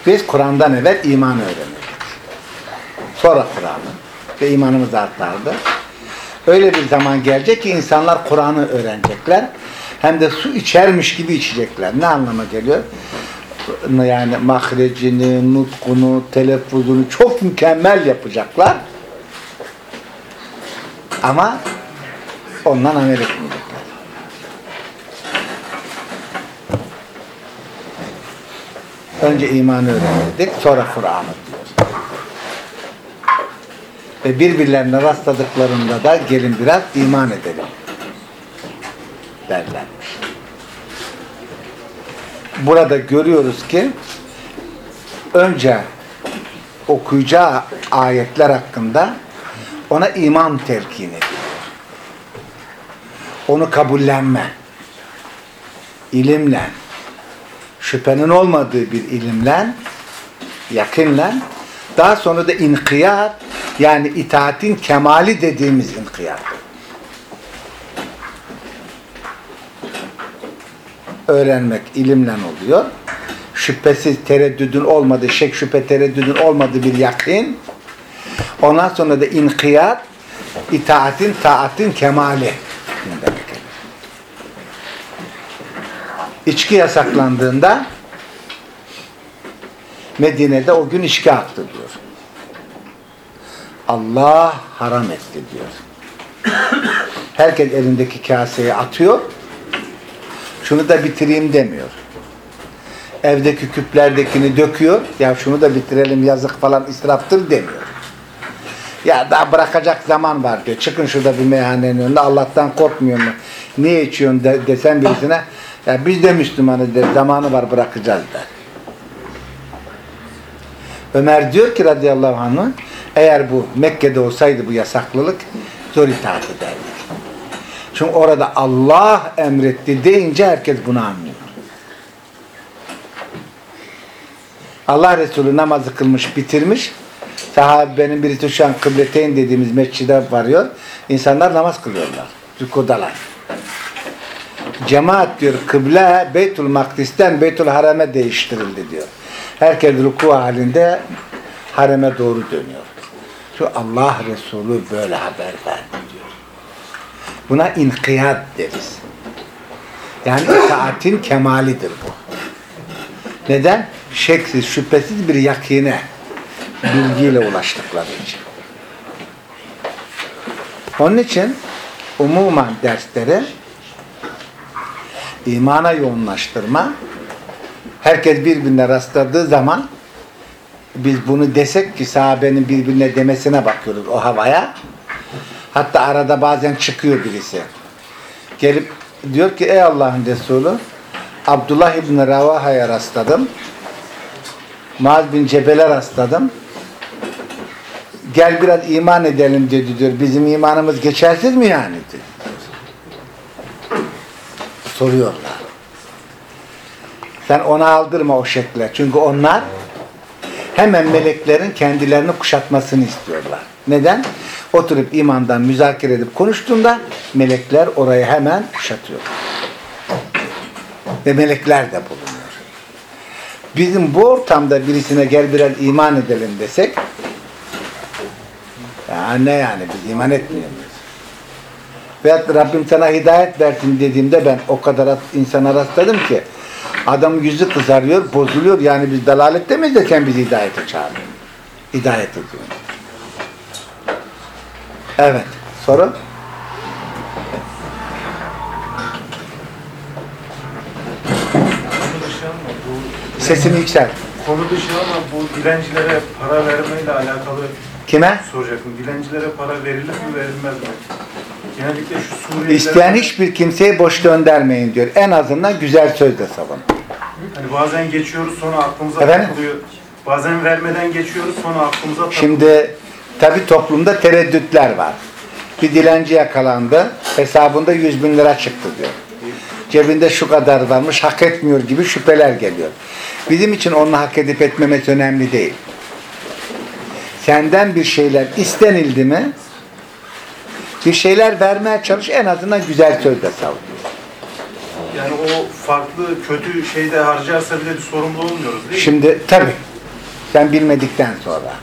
Biz Kur'an'dan evvel iman öğrenirdik. Sonra Kur'an'ı ve imanımız artardı. Öyle bir zaman gelecek ki insanlar Kur'an'ı öğrenecekler. Hem de su içermiş gibi içecekler. Ne anlama geliyor? Yani mahrecini, nutkunu, telaffuzunu çok mükemmel yapacaklar. Ama ondan amel etmeyecekler. Önce imanı öğrendik, sonra Kur'an'ı. Ve birbirlerine rastladıklarında da gelin biraz iman edelim derlermiş. Burada görüyoruz ki önce okuyacağı ayetler hakkında ona iman telkin ediyor. Onu kabullenme, ilimle, şüphenin olmadığı bir ilimle, yakınla, daha sonra da inkiyat, yani itaatin kemali dediğimiz inkiyat. Öğrenmek ilimle oluyor. Şüphesiz tereddüdün olmadığı, şek şüphe tereddüdün olmadığı bir yakın. Ondan sonra da inkiyat, itaatin, taatin kemali. İçki yasaklandığında Medine'de o gün içki aktı diyor. Allah haram etti diyor. Herkes elindeki kaseye atıyor. Şunu da bitireyim demiyor. Evdeki küplerdekini döküyor. Ya şunu da bitirelim yazık falan israftır demiyor. Ya daha bırakacak zaman var diyor. Çıkın şurada bir meyhanenin önünde Allah'tan korkmuyor mu? Niye içiyorsun de, desen birisine ya biz de Müslümanız der. Zamanı var bırakacağız der. Ömer diyor ki radıyallahu anh eğer bu Mekke'de olsaydı bu yasaklılık zor itaat ederdik. Çünkü orada Allah emretti deyince herkes bunu anlıyor. Allah Resulü namazı kılmış, bitirmiş. Sahabenin birisi şu an kıbleteyn dediğimiz mescide varıyor. İnsanlar namaz kılıyorlar. Rükudalar. Cemaat diyor kıble Beytül Makdis'ten Beytül Haram'e değiştirildi diyor. Herkes ruku halinde hareme doğru dönüyor. Şu Allah Resulü böyle haber verdi diyor. Buna inkiyat deriz. Yani itaatin kemalidir bu. Neden? Şeksiz, şüphesiz bir yakine bilgiyle ulaştıkları için. Onun için umuman dersleri imana yoğunlaştırma herkes birbirine rastladığı zaman biz bunu desek ki sahabenin birbirine demesine bakıyoruz o havaya. Hatta arada bazen çıkıyor birisi. Gelip diyor ki ey Allah'ın Resulü Abdullah İbni Ravaha'ya rastladım. Muaz bin Cebel'e rastladım. Gel biraz iman edelim dedi diyor. Bizim imanımız geçersiz mi yani? diyor. Soruyorlar. Sen ona aldırma o şekle. Çünkü onlar hemen meleklerin kendilerini kuşatmasını istiyorlar. Neden? Oturup imandan müzakere edip konuştuğunda melekler orayı hemen kuşatıyor. Ve melekler de bulunuyor. Bizim bu ortamda birisine gel birer iman edelim desek ya ne yani biz iman etmiyor muyuz? Veyahut Rabbim sana hidayet versin dediğimde ben o kadar insana rastladım ki adam yüzü kızarıyor, bozuluyor. Yani biz dalalette miyiz de sen bizi hidayete çağırıyor. Hidayet ediyor. Evet. Soru? Sesini yükselt. konu dışı ama bu dilencilere para vermeyle alakalı Kime? soracaktım. Dilencilere para verilir mi verilmez mi? Genellikle şu Suriyeliler İsteyen hiçbir kimseyi boş göndermeyin diyor. En azından güzel sözle savun. Hani bazen geçiyoruz sonra aklımıza Efendim? takılıyor. Bazen vermeden geçiyoruz sonra aklımıza takılıyor. Şimdi tabi toplumda tereddütler var. Bir dilenci yakalandı. Hesabında 100 bin lira çıktı diyor. Cebinde şu kadar varmış hak etmiyor gibi şüpheler geliyor. Bizim için onun hak edip etmemesi önemli değil. Senden bir şeyler istenildi mi bir şeyler vermeye çalış en azından güzel sözle savun. Yani o farklı kötü şeyde harcarsa bile bir sorumlu olmuyoruz değil mi? Şimdi tabi sen bilmedikten sonra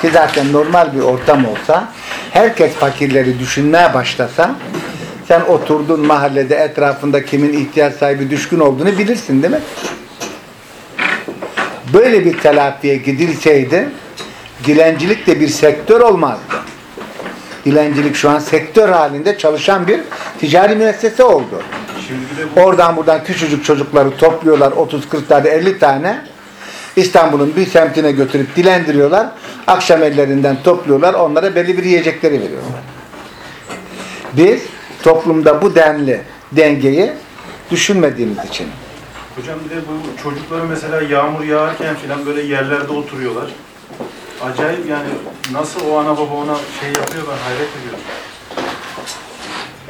ki zaten normal bir ortam olsa herkes fakirleri düşünmeye başlasa sen oturduğun mahallede etrafında kimin ihtiyaç sahibi düşkün olduğunu bilirsin değil mi? Böyle bir telafiye gidilseydi dilencilik de bir sektör olmazdı. Dilencilik şu an sektör halinde çalışan bir ticari müessese oldu. Bu Oradan buradan küçücük çocukları topluyorlar 30 40 tane 50 tane. İstanbul'un bir semtine götürüp dilendiriyorlar. Akşam ellerinden topluyorlar. Onlara belli bir yiyecekleri veriyorlar. Biz toplumda bu denli dengeyi düşünmediğimiz için. Hocam bir de bu çocukları mesela yağmur yağarken falan böyle yerlerde oturuyorlar. Acayip yani nasıl o ana baba ona şey yapıyor ben hayret ediyorum.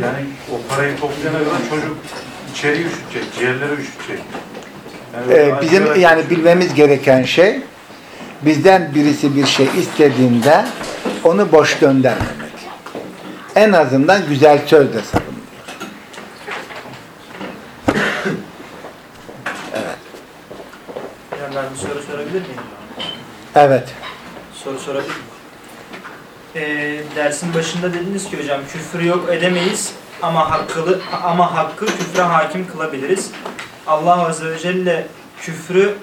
Yani o parayı toplayana kadar çocuk içeri üşütecek, ciğerleri üşütecek. Yani Ee, bizim yani bilmemiz gereken şey bizden birisi bir şey istediğinde onu boş göndermemek. En azından güzel sözle savunmak. Hocam ben bir soru sorabilir miyim? Evet. Soru sorabilir miyim? Ee, dersin başında dediniz ki hocam küfür yok edemeyiz ama hakkı ama hakkı küfre hakim kılabiliriz. Allah azze ve celle küfrü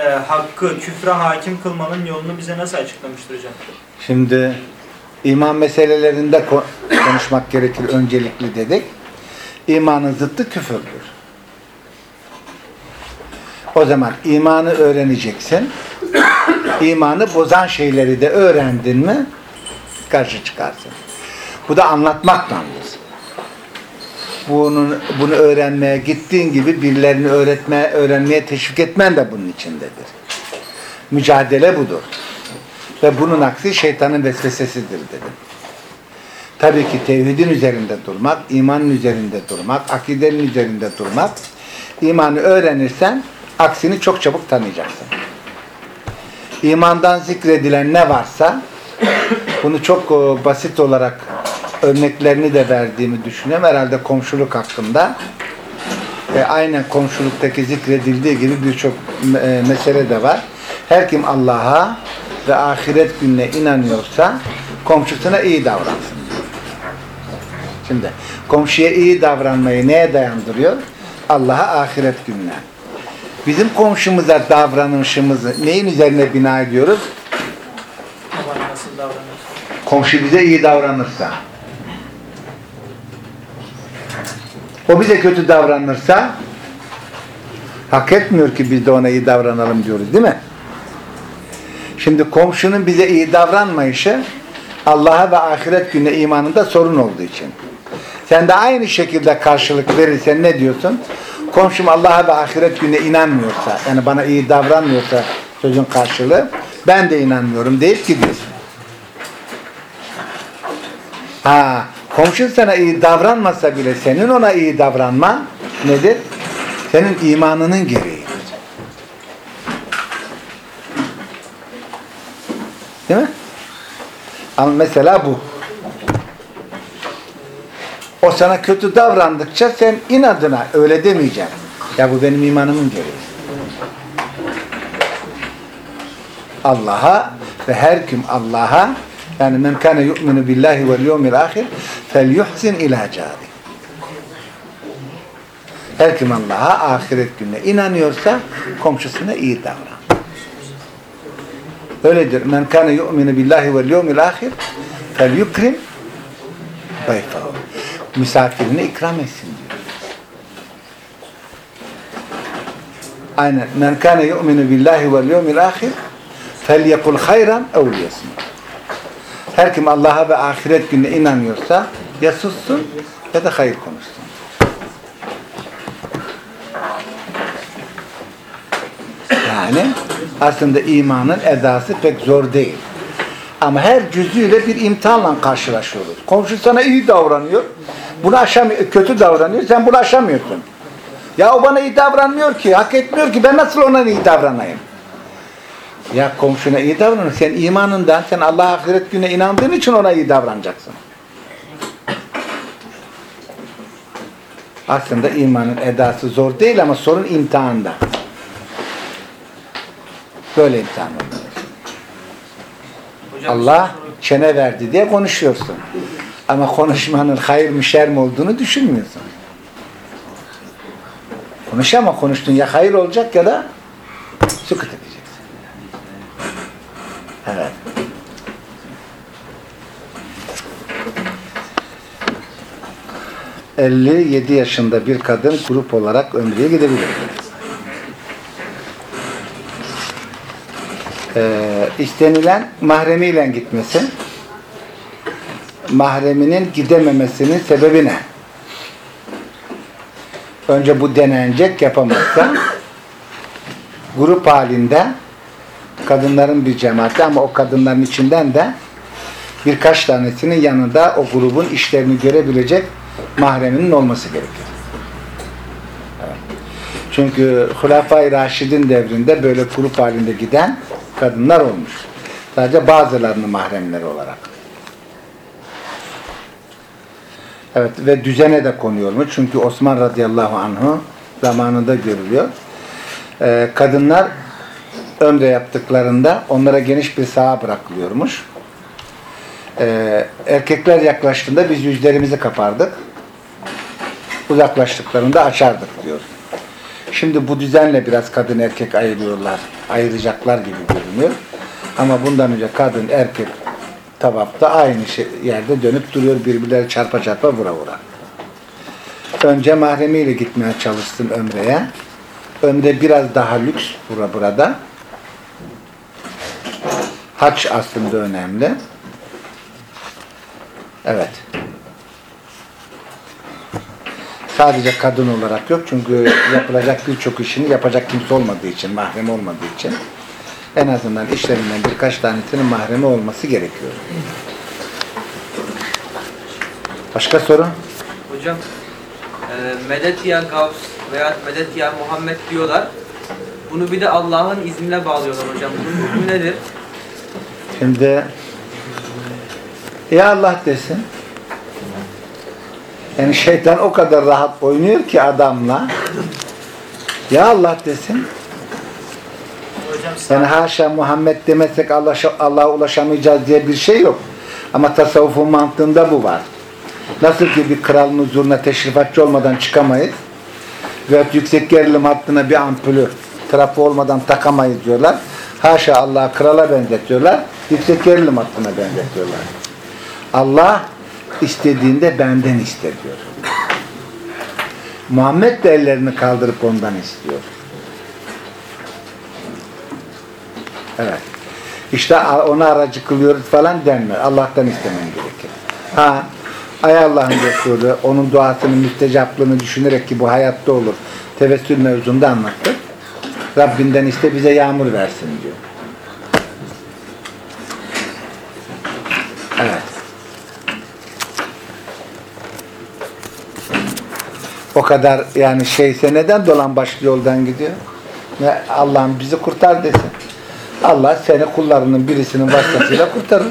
e, hakkı küfre hakim kılmanın yolunu bize nasıl açıklamıştır hocam? Şimdi iman meselelerinde ko- konuşmak gerekir öncelikli dedik. İmanın zıttı küfürdür. O zaman imanı öğreneceksin. İmanı bozan şeyleri de öğrendin mi karşı çıkarsın. Bu da anlatmaktandır. Bunu, bunu öğrenmeye gittiğin gibi birilerini öğretmeye, öğrenmeye teşvik etmen de bunun içindedir. Mücadele budur. Ve bunun aksi şeytanın vesvesesidir dedim. Tabii ki tevhidin üzerinde durmak, imanın üzerinde durmak, akidenin üzerinde durmak. İmanı öğrenirsen aksini çok çabuk tanıyacaksın. İmandan zikredilen ne varsa bunu çok e, basit olarak örneklerini de verdiğimi düşünüyorum. Herhalde komşuluk hakkında e, aynen komşuluktaki zikredildiği gibi birçok e, mesele de var. Her kim Allah'a ve ahiret gününe inanıyorsa komşusuna iyi davransın. Şimdi komşuya iyi davranmayı neye dayandırıyor? Allah'a ahiret gününe. Bizim komşumuza davranışımızı neyin üzerine bina ediyoruz? Komşu bize iyi davranırsa. O bize kötü davranırsa hak etmiyor ki biz de ona iyi davranalım diyoruz değil mi? Şimdi komşunun bize iyi davranmayışı Allah'a ve ahiret gününe imanında sorun olduğu için. Sen de aynı şekilde karşılık verirsen ne diyorsun? Komşum Allah'a ve ahiret gününe inanmıyorsa, yani bana iyi davranmıyorsa sözün karşılığı, ben de inanmıyorum deyip gidiyorsun. Ha, komşun sana iyi davranmasa bile senin ona iyi davranman nedir? Senin imanının gereği. Değil mi? Ama mesela bu. O sana kötü davrandıkça sen inadına öyle demeyeceksin. Ya bu benim imanımın gereği. Allah'a ve her kim Allah'a yani men kana yu'minu billahi vel yevmil ahir felyuhsin ila cari. Her kim Allah'a ahiret gününe inanıyorsa komşusuna iyi davran. Öyledir. Men kana yu'minu billahi vel yevmil ahir felyukrim bayfahu. Misafirine ikram etsin diyor. Aynen. Men kana yu'minu billahi vel yevmil ahir felyekul hayran ev. Her kim Allah'a ve ahiret gününe inanıyorsa ya sussun ya da hayır konuşsun. Yani aslında imanın edası pek zor değil. Ama her cüzüyle bir imtihanla karşılaşıyoruz. Komşu sana iyi davranıyor. Bunu aşamıyor, kötü davranıyor. Sen bunu aşamıyorsun. Ya o bana iyi davranmıyor ki, hak etmiyor ki. Ben nasıl ona iyi davranayım? Ya komşuna iyi davranır. Sen imanından, sen Allah ahiret gününe inandığın için ona iyi davranacaksın. Aslında imanın edası zor değil ama sorun imtihanda. Böyle imtihan. Hocam, Allah çene verdi diye konuşuyorsun. Ama konuşmanın hayır mı şer mi olduğunu düşünmüyorsun. Konuş ama konuştun ya hayır olacak ya da sükut edeceksin. Evet. ...57 yaşında bir kadın grup olarak ömreye gidebilir. Ee, istenilen mahremiyle gitmesi. Mahreminin gidememesinin sebebi ne? Önce bu denenecek yapamazsa <coughs> grup halinde kadınların bir cemaati ama o kadınların içinden de birkaç tanesinin yanında o grubun işlerini görebilecek mahreminin olması gerekiyor. Çünkü Hulafai Raşid'in devrinde böyle grup halinde giden kadınlar olmuş. Sadece bazılarının mahremleri olarak. Evet ve düzene de konuyormuş. Çünkü Osman radıyallahu anhu zamanında görülüyor. Ee, kadınlar ömre yaptıklarında onlara geniş bir saha bırakılıyormuş. Ee, erkekler yaklaştığında biz yüzlerimizi kapardık. Uzaklaştıklarında açardık diyor. Şimdi bu düzenle biraz kadın erkek ayırıyorlar. Ayıracaklar gibi görünüyor. Ama bundan önce kadın erkek tavafta aynı şey, yerde dönüp duruyor. Birbirleri çarpa çarpa vura vura. Önce mahremiyle gitmeye çalışsın ömreye. Ömre biraz daha lüks bura burada. Haç aslında önemli. Evet. Sadece kadın olarak yok. Çünkü yapılacak birçok işini yapacak kimse olmadığı için, mahrem olmadığı için en azından işlerinden birkaç tanesinin mahremi olması gerekiyor. Başka soru? hocam e, medet ya Gavs veya medet ya Muhammed diyorlar. Bunu bir de Allah'ın izniyle bağlıyorlar hocam. Bunun hükmü nedir? Şimdi ya Allah desin. Yani şeytan o kadar rahat oynuyor ki adamla. Ya Allah desin. Yani haşa Muhammed demezsek Allah Allah'a ulaşamayacağız diye bir şey yok. Ama tasavvufun mantığında bu var. Nasıl ki bir kralın huzuruna teşrifatçı olmadan çıkamayız. Ve yüksek gerilim hattına bir ampulü trafo olmadan takamayız diyorlar. Haşa Allah'a krala benzetiyorlar. Yüksek gerilim hattına benzetiyorlar. Allah istediğinde benden iste diyor. Muhammed de ellerini kaldırıp ondan istiyor. Evet. İşte ona aracı kılıyoruz falan denmiyor. Allah'tan istemen gerekir. Ha, Ay Allah'ın Resulü onun duasının müstecaplığını düşünerek ki bu hayatta olur. Tevessül mevzunda anlattı. Rabbinden iste bize yağmur versin diyor. Evet. O kadar yani şeyse neden dolan başlı yoldan gidiyor? Allah'ım bizi kurtar desin. Allah seni kullarının birisinin vasıtasıyla <laughs> kurtarır.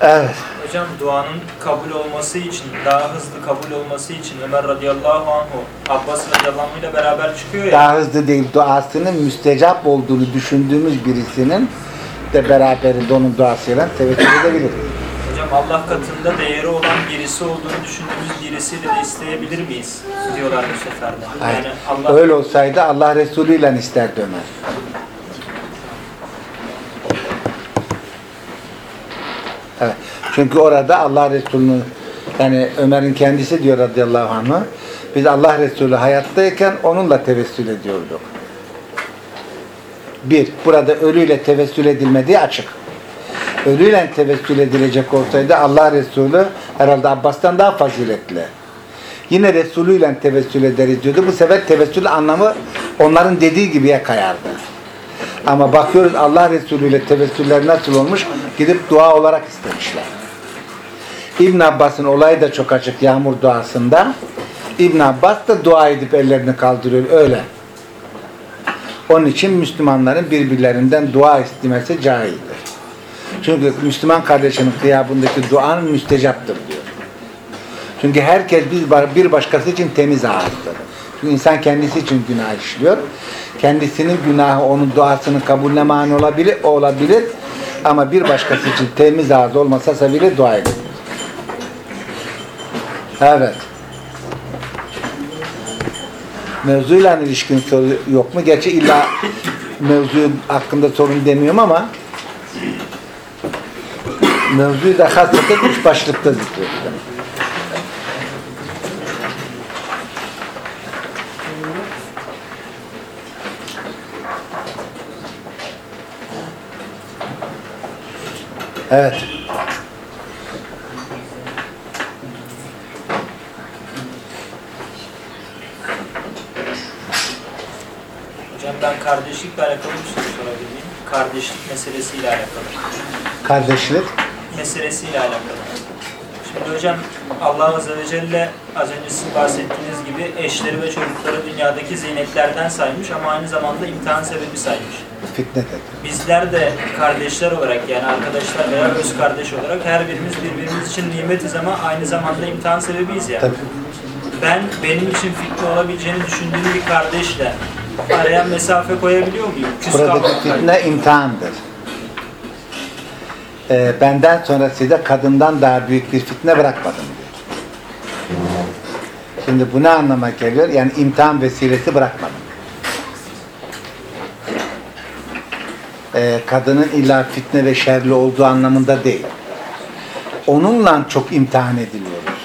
Evet. Hocam duanın kabul olması için, daha hızlı kabul olması için Ömer radıyallahu anhu, Abbas radıyallahu anh ile beraber çıkıyor ya. Daha hızlı değil duasının müstecap olduğunu düşündüğümüz birisinin de beraberinde onun duasıyla teveccüh edebiliriz. Hocam Allah katında değeri olan birisi olduğunu düşündüğümüz birisiyle de isteyebilir miyiz? Diyorlar bu seferde. Hayır. Yani Allah Öyle olsaydı Allah Resulü ile isterdi Ömer. Evet. Çünkü orada Allah Resulü'nü yani Ömer'in kendisi diyor radıyallahu anh biz Allah Resulü hayattayken onunla tevessül ediyorduk. Bir, burada ölüyle tevessül edilmediği açık. Ölüyle tevessül edilecek olsaydı Allah Resulü herhalde Abbas'tan daha faziletli. Yine Resulü ile tevessül ederiz diyordu. Bu sefer tevessül anlamı onların dediği gibiye kayardı. Ama bakıyoruz Allah Resulü ile tevessüller nasıl olmuş? Gidip dua olarak istemişler. İbn Abbas'ın olayı da çok açık yağmur duasında. İbn Abbas da dua edip ellerini kaldırıyor öyle. Onun için Müslümanların birbirlerinden dua istemesi caizdir. Çünkü Müslüman kardeşinin kıyabındaki duanın müstecaptır diyor. Çünkü herkes bir, bir başkası için temiz ağızdır. Çünkü insan kendisi için günah işliyor. Kendisinin günahı onun duasının kabulüne mani olabilir, olabilir. Ama bir başkası için temiz ağız olmasa bile dua edilir. Evet. Mevzuyla ilişkin soru yok mu? Gerçi illa mevzu hakkında sorun demiyorum ama mevzuyu da hasreten üç başlıkta zikrettim. Evet. Hocam ben kardeşlikle alakalı bir soru sorabilir miyim? Kardeşlik meselesiyle alakalı. Kardeşlik. Meselesiyle alakalı. Şimdi hocam Allah Azze ve Celle az önce sizin bahsettiğiniz gibi eşleri ve çocukları dünyadaki zinetlerden saymış ama aynı zamanda imtihan sebebi saymış. Fitne dedi. Bizler de kardeşler olarak yani arkadaşlar veya öz kardeş olarak her birimiz birbirimiz için nimetiz ama aynı zamanda imtihan sebebiyiz ya. Tabii. Ben benim için fitne olabileceğini düşündüğüm bir kardeşle araya mesafe koyabiliyor muyum? Küs Buradaki fitne imtihandır. Ee, benden sonra size kadından daha büyük bir fitne bırakmadım diyor. Şimdi bu ne anlama geliyor? Yani imtihan vesilesi bırakmadım. Ee, kadının illa fitne ve şerli olduğu anlamında değil. Onunla çok imtihan ediliyoruz.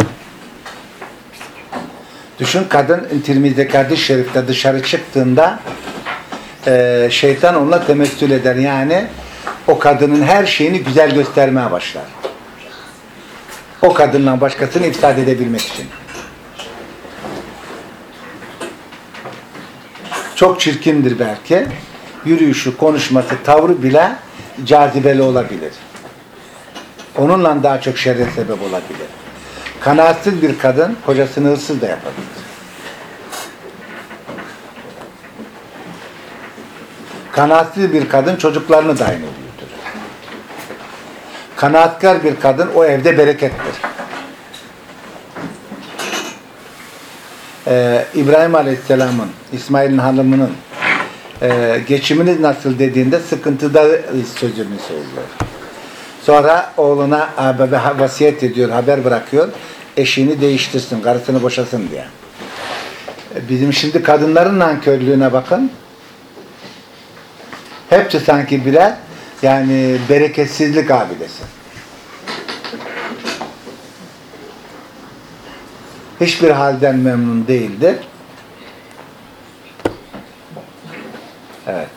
Düşün kadın Tirmiz'deki hadis-i şerifte dışarı çıktığında e, şeytan onunla temessül eder. Yani o kadının her şeyini güzel göstermeye başlar. O kadınla başkasını ifsad edebilmek için. Çok çirkindir belki. Yürüyüşü, konuşması, tavrı bile cazibeli olabilir. Onunla daha çok şerre sebep olabilir. Kanaatsiz bir kadın kocasını hırsız da yapabilir. Kanaatsiz bir kadın çocuklarını da aynı büyütür. Kanaatkar bir kadın o evde berekettir. Ee, İbrahim Aleyhisselam'ın, İsmail'in hanımının e, geçiminiz nasıl dediğinde sıkıntıda sözünü söylüyor. Sonra oğluna vasiyet ediyor, haber bırakıyor. Eşini değiştirsin, karısını boşasın diye. E, Bizim şimdi kadınların nankörlüğüne bakın. Hepsi sanki birer yani bereketsizlik abidesi. Hiçbir halden memnun değildir. Evet.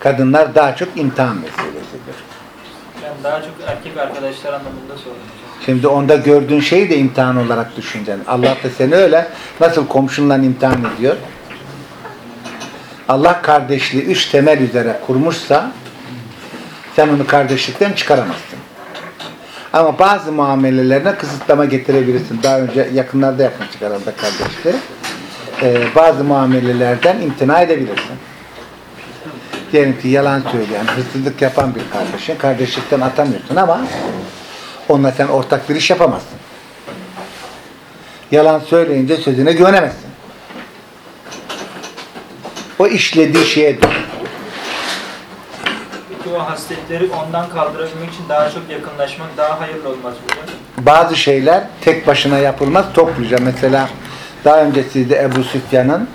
Kadınlar daha çok imtihan meselesidir. Ben daha çok erkek arkadaşlar anlamında hocam. Şimdi onda gördüğün şeyi de imtihan olarak düşüneceksin. Allah da seni öyle nasıl komşunla imtihan ediyor. Allah kardeşliği üç temel üzere kurmuşsa sen onu kardeşlikten çıkaramazsın. Ama bazı muamelelerine kısıtlama getirebilirsin. Daha önce yakınlarda yapmıştık herhalde kardeşleri. Ee, bazı muamelelerden imtina edebilirsin. Diyelim ki yalan söyleyen, hırsızlık yapan bir kardeşin kardeşlikten atamıyorsun ama onunla sen ortak bir iş yapamazsın. Yalan söyleyince sözüne güvenemezsin. O işlediği şeye dönüyor. Peki o hasletleri ondan kaldırabilmek için daha çok yakınlaşmak daha hayırlı olmaz hocam? Bazı şeyler tek başına yapılmaz topluca. Mesela daha önce sizde Ebu Süfyan'ın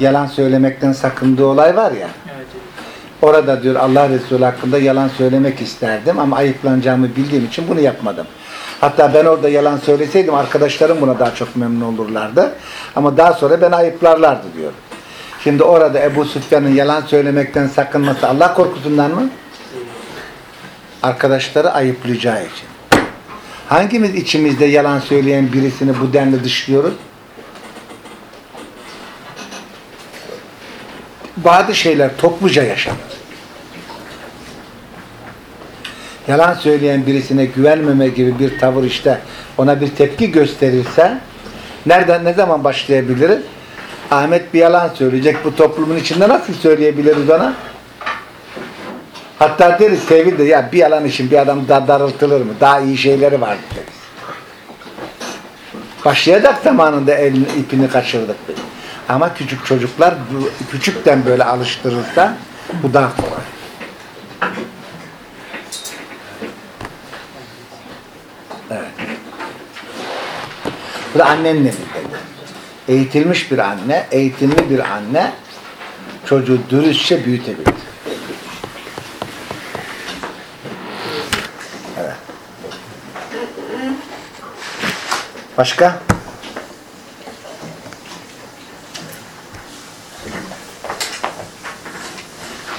yalan söylemekten sakındığı olay var ya. Evet. Orada diyor Allah Resulü hakkında yalan söylemek isterdim ama ayıplanacağımı bildiğim için bunu yapmadım. Hatta ben orada yalan söyleseydim arkadaşlarım buna daha çok memnun olurlardı. Ama daha sonra beni ayıplarlardı diyor. Şimdi orada Ebu Süfyan'ın yalan söylemekten sakınması Allah korkusundan mı? Arkadaşları ayıplayacağı için. Hangimiz içimizde yalan söyleyen birisini bu denli dışlıyoruz? Bazı şeyler topluca yaşanır. Yalan söyleyen birisine güvenmeme gibi bir tavır işte ona bir tepki gösterirse nereden ne zaman başlayabiliriz? Ahmet bir yalan söyleyecek bu toplumun içinde nasıl söyleyebiliriz ona? Hatta deriz sevgili de ya bir yalan için bir adam da darıltılır mı? Daha iyi şeyleri vardı deriz. Başlayacak zamanında elini ipini kaçırdık. Ama küçük çocuklar küçükten böyle alıştırılsa bu daha kolay. Evet. Bu da annenin elinde. Eğitilmiş bir anne, eğitimli bir anne çocuğu dürüstçe büyütebilir. Başka?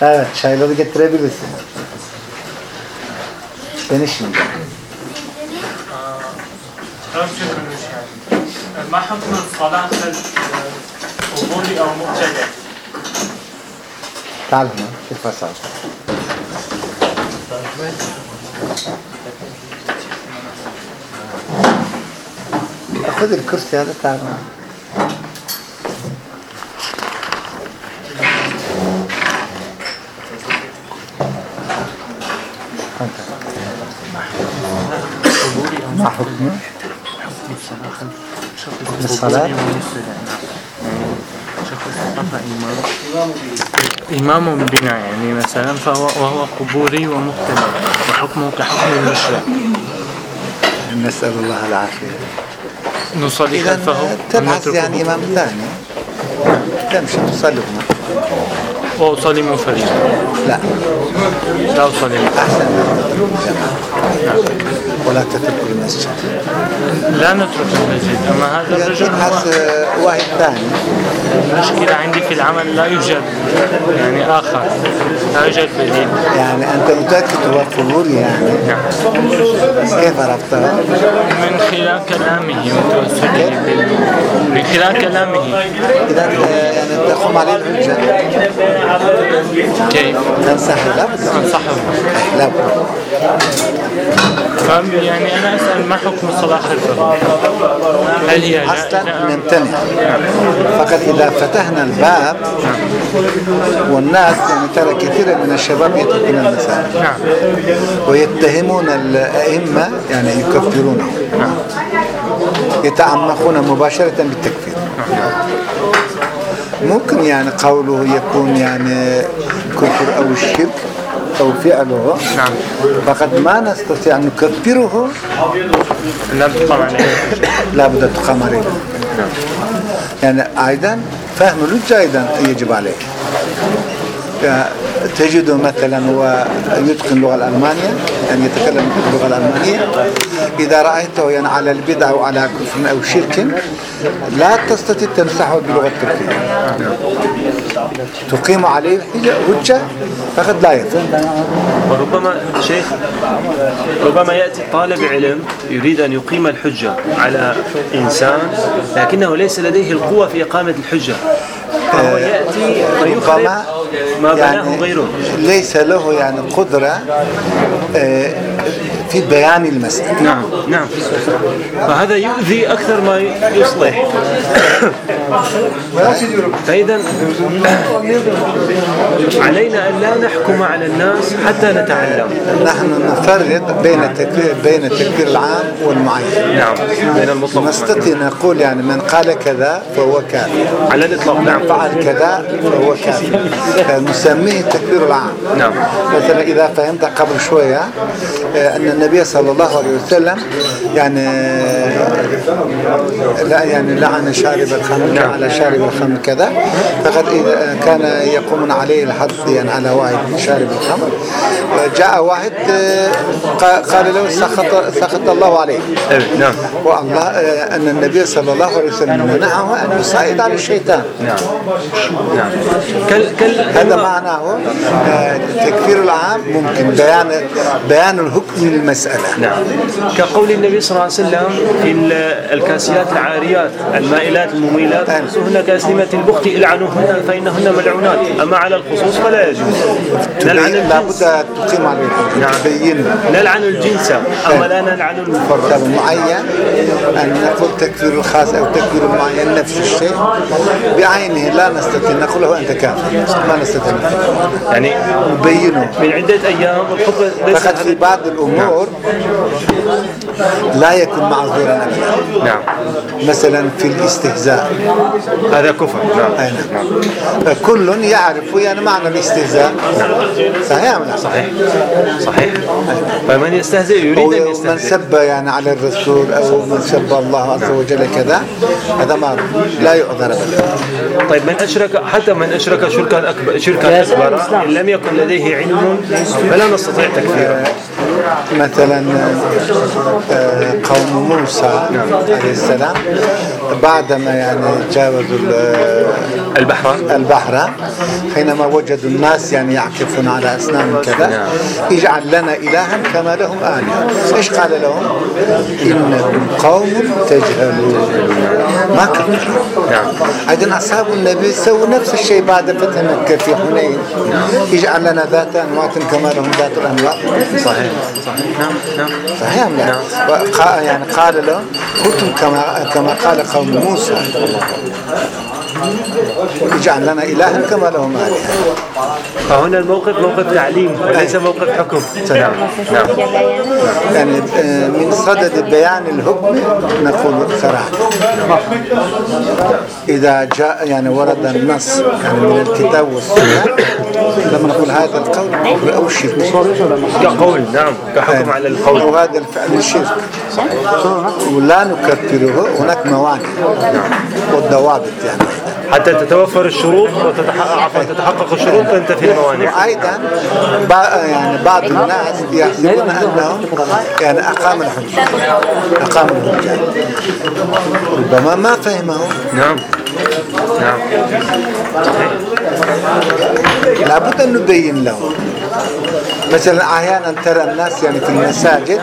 Evet, çayları getirebilirsin. Beni şimdi. حكم الصلاة القبور أو مبتدع؟ تعال هنا في الفصل خذ الكرسي هذا تعال الصلاة إمام. بنا يعني مثلا فهو وهو قبوري ومقتدى وحكمه كحكم المشرع نسأل الله العافية. نصلي خلفه تبحث يعني إمام ثاني. تمشي تصلي هنا. وأصلي منفردا لا. لا أصلي. أحسن. الجماعة ولا تترك المسجد. لا نترك المسجد أما هذا الرجل هو تبحث واحد ثاني. المشكلة عندي في العمل لا يوجد يعني آخر لا يوجد بديل. يعني أنت متأكد هو قبور يعني؟ نعم. كيف عرفتها؟ من خلال كلامه من خلال كلامه. إذا آه، يعني تقوم عليه الحجة. كيف؟ تنصحه لا؟ بد أنصحه. لا. بد فهم يعني أنا أسأل ما حكم الصلاة خلفه هل هي أصلا نمتنع فقط إذا فتحنا الباب والناس يعني ترى كثير من الشباب يتركون المساجد. نعم. ويتهمون الأئمة يعني يكفرونهم يتعمقون مباشرة بالتكفير. ممكن يعني قوله يكون يعني كفر أو الشرك. أو فعله نعم. فقد ما نستطيع أن نكفره لم تقم عليه لا بد تقام عليه. يعني أيضا فهم الحجة أيضا يجب عليه. تجده مثلا ويتقن اللغة الألمانية يعني يتكلم اللغة الألمانية. إذا رأيته يعني على البدع أو على كفر أو شرك لا تستطيع تمسحه باللغة التركية تقيم عليه حجة فقد لا يفهم. وربما شيخ ربما يأتي طالب علم يريد أن يقيم الحجة على إنسان لكنه ليس لديه القوة في إقامة الحجة. فهو يأتي فيخرب ربما ما بناه يعني غيره. ليس له يعني قدرة آه، في بيان المسألة. نعم نعم. فهذا يؤذي أكثر ما يصلح. <coughs> فإذا علينا أن لا نحكم على الناس حتى نتعلم. نحن نفرق بين التكفير بين التكفير العام والمعين. نعم بين المطلق نستطيع نقول يعني من قال كذا فهو كافر على الإطلاق نعم. فعل كذا فهو كافر نسميه التكفير العام. نعم. مثلا إذا فهمت قبل شوية آه، أن النبي صلى الله عليه وسلم يعني آه، لا يعني لعن شارب الخمر. نعم. على شارب الخمر كذا. فقد إذا كان يقومون عليه الحد يعني على واحد شارب الخمر. آه، جاء واحد آه، قا- قال له سخط سخط الله عليه نعم. والله آه، أن النبي صلى الله عليه وسلم منعه أن يصعد على الشيطان. نعم. نعم. كال كال هذا معناه آه، التكفير العام ممكن بيان بيان الحكم للمسألة. نعم. كقول النبي صلى الله عليه وسلم الكاسيات العاريات المائلات المميلات نعم. سهن كاسلمة البخت إلعنوهن فإنهن ملعونات. أما على الخصوص فلا يجوز. نلعن الجنس. لابد تقيم عليه الحكم نعم. تبين. نلعن الجنس. أما لا نلعن المفرد فرد معين أن نقول تكفير الخاص أو تكفير المعين نفس الشيء. بعينه لا نستطيع نقول له أنت كافر. ما نستطيع. يعني نبينه. من عدة أيام الخطبة ليس فقط في بعض الأمور لا يكون معذورا أبدا. نعم. مثلا في الاستهزاء. هذا كفر. نعم. نعم. كل يعرف يعني معنى الاستهزاء. صحيح أم لا؟ صحيح. صحيح. فمن يستهزئ؟ يريد أن يستهزئ. سب يعني على الرسول أو من سب الله عز وجل كذا هذا ما لا يؤذر ابدا. طيب من أشرك حتى من أشرك شركا أكبر شركا أكبر إن لم يكن لديه علم فلا نستطيع تكفيره. مثلا آه، قوم موسى عليه السلام بعدما يعني جاوزوا ال- البحر. البحر حينما وجدوا الناس يعني يعكفون على أصنام كذا اجعل لنا إلها كما لهم آلهة. إيش قال لهم؟ إنكم قوم تجهلون. ما كفروا نعم. أيضا أصحاب النبي سووا نفس الشيء بعد فتح مكة في حنين. اجعل لنا ذات أنواط كما لهم ذات الأنواط صحيح. صحيح نعم نعم لا؟ وقا- يعني قال لهم كنتم كما كما قال قوم موسى اجعل لنا إلها كما لهم آلهة فهنا الموقف موقف تعليم وليس موقف حكم. نعم نعم. يعني آه، من صدد بيان الحكم نقول صراحة. إذا جاء يعني ورد النص يعني من الكتاب والسنة لما نقول هذا القول أو شرك. كقول نعم كحكم على القول. وهذا الفعل شرك ولا نكفره هناك موانع والضوابط يعني. حتى تتوفر الشروط وتتحقق عفوا تتحقق الشروط تنتفي الموانع. وأيضا بع- يعني بعض الناس يحسبون أنهم يعني أقام الحجة. أقام الحجة. ربما ما فهمه نعم. نعم. لابد أن نبين له مثلا أحيانا ترى الناس يعني في المساجد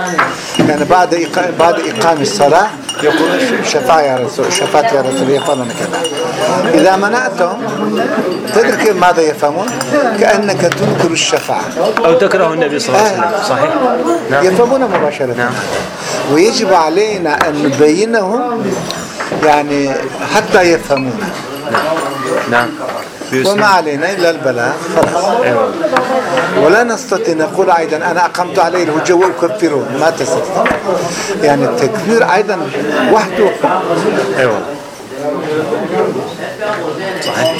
يعني بعد إقام بعد إقام الصلاة يقول شفاعة يا رسول شفاعة يا رسول يفعلون كذا. إذا منعتهم تدري كيف ماذا يفهمون؟ كأنك تنكر الشفاعة. أو تكره النبي صلى الله عليه وسلم. صحيح. نعم. يفهمون مباشرة. نعم. ويجب علينا أن نبينهم يعني حتى يفهمون. نعم. وما علينا إلا البلاغ. خلاص. أيوة. ولا نستطيع نقول أيضا أنا أقمت عليه الهجة وأكفره ما تستطيع يعني التكفير أيضا وحده. أيوة. صحيح.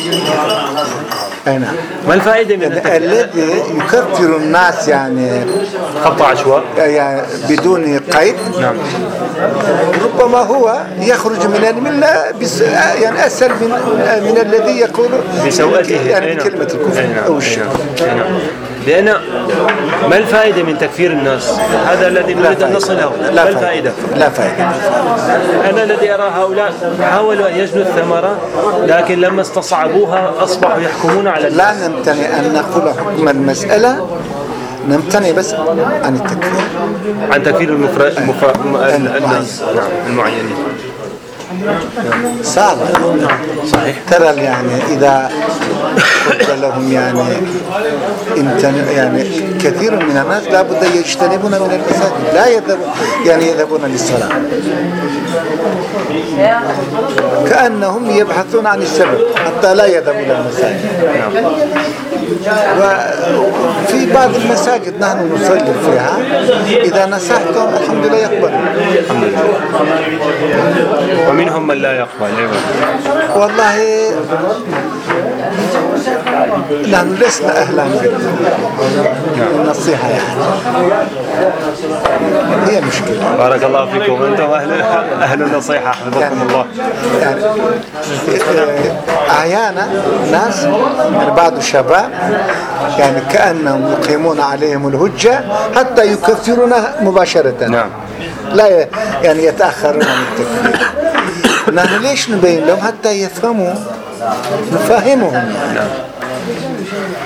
نعم ما الفائدة من التكفير؟ الذي يكفر الناس يعني خط عشواء يعني بدون قيد نعم ربما هو يخرج من الملة بس يعني أسهل من من الذي يقول بسوءته يعني أي نعم. الكفر نعم. أو الشرك نعم. لأن ما الفائدة من تكفير الناس؟ هذا الذي نريد أن نصله. ما الفائدة؟ لا فائدة. أنا الذي أرى هؤلاء حاولوا أن يجنوا الثمرة لكن لما استصعبوها أصبحوا يحكمون على لا الناس. نمتنع أن نقول حكم المسألة. نمتنع بس عن التكفير. عن تكفير المفر... المف... الناس. نعم المعينين. صعب. صحيح. ترى يعني إذا قلت لهم يعني امتنع يعني كثير من الناس لابد يجتنبون من المساجد لا يذهبون يعني يذهبون للصلاة. كأنهم يبحثون عن السبب حتى لا يذهبوا إلى المساجد. وفي بعض المساجد نحن نصلي فيها إذا نصحتهم الحمد لله يقبلون الحمد لله. ومنهم من لا يقبل. أيضا والله نحن لسنا أهلا بالنصيحة يعني. هي مشكلة. بارك الله فيكم. أنتم أهل أهل النصيحة حفظكم الله. يعني آه، أحيانا ناس يعني بعض الشباب يعني كأنهم يقيمون عليهم الهجة حتى يكفرون مباشرة. نعم. لا يعني يتأخرون عن التكفير. نحن ليش نبين لهم؟ حتى يفهموا نفهمهم. يعني.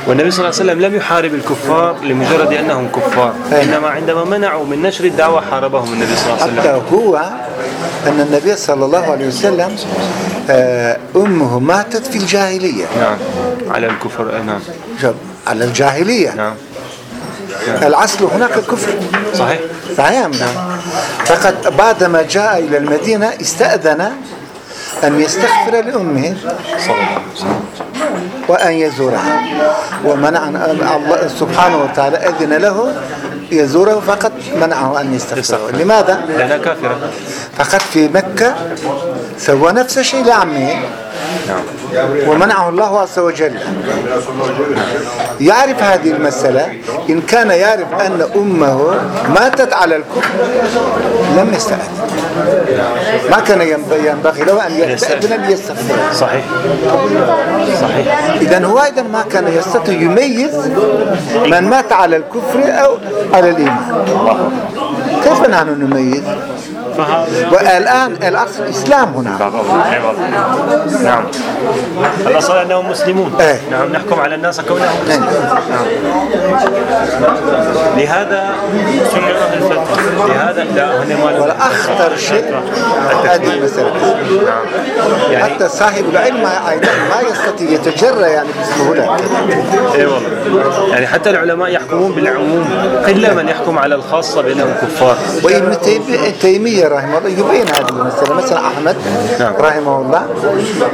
والنبي صلى الله عليه وسلم لم يحارب الكفار لمجرد أنهم كفار. أي. إنما عندما منعوا من نشر الدعوة حاربهم النبي صلى الله عليه وسلم. حتى هو أن النبي صلى الله عليه وسلم آه، أمه ماتت في الجاهلية. نعم. على الكفر آه، نعم. على الجاهلية. نعم. الأصل هناك كفر. صحيح. صحيح نعم. فقد بعدما جاء إلى المدينة استأذن أن يستغفر لأمه. صلى الله عليه وسلم. وأن يزورها ومنع الله سبحانه وتعالى أذن له يزوره فقط منعه أن يستغفر يستغفر. لماذا؟ لأنها كافرة فقط في مكة سوى نفس الشيء لعمه ومنعه الله عز وجل. يعرف هذه المسألة؟ إن كان يعرف أن أمه ماتت على الكفر لم يستأذن ما كان ينبغي ينبغي له أن يستأذن ليستغفر صحيح. صحيح. إذا هو أيضا ما كان يستطيع يميز من مات على الكفر أو على الإيمان. كيف نحن نميز؟ والآن الأصل الإسلام هنا. نعم. الأصل أنهم مسلمون. إيه. نعم نحكم على الناس كونهم. نعم. لهذا سنة أهل الفترة لهذا لا هنا ما والأخطر شيء هذه المسألة. نعم. يعني حتى صاحب العلم أيضا ما يستطيع يتجرى يعني بسهولة اي والله. يعني حتى العلماء يحكمون بالعموم. قلة من يحكم على الخاصة بأنهم كفار. وابن تيمية- رحمه الله يبين هذه المسألة. مثلا أحمد نعم. رحمه الله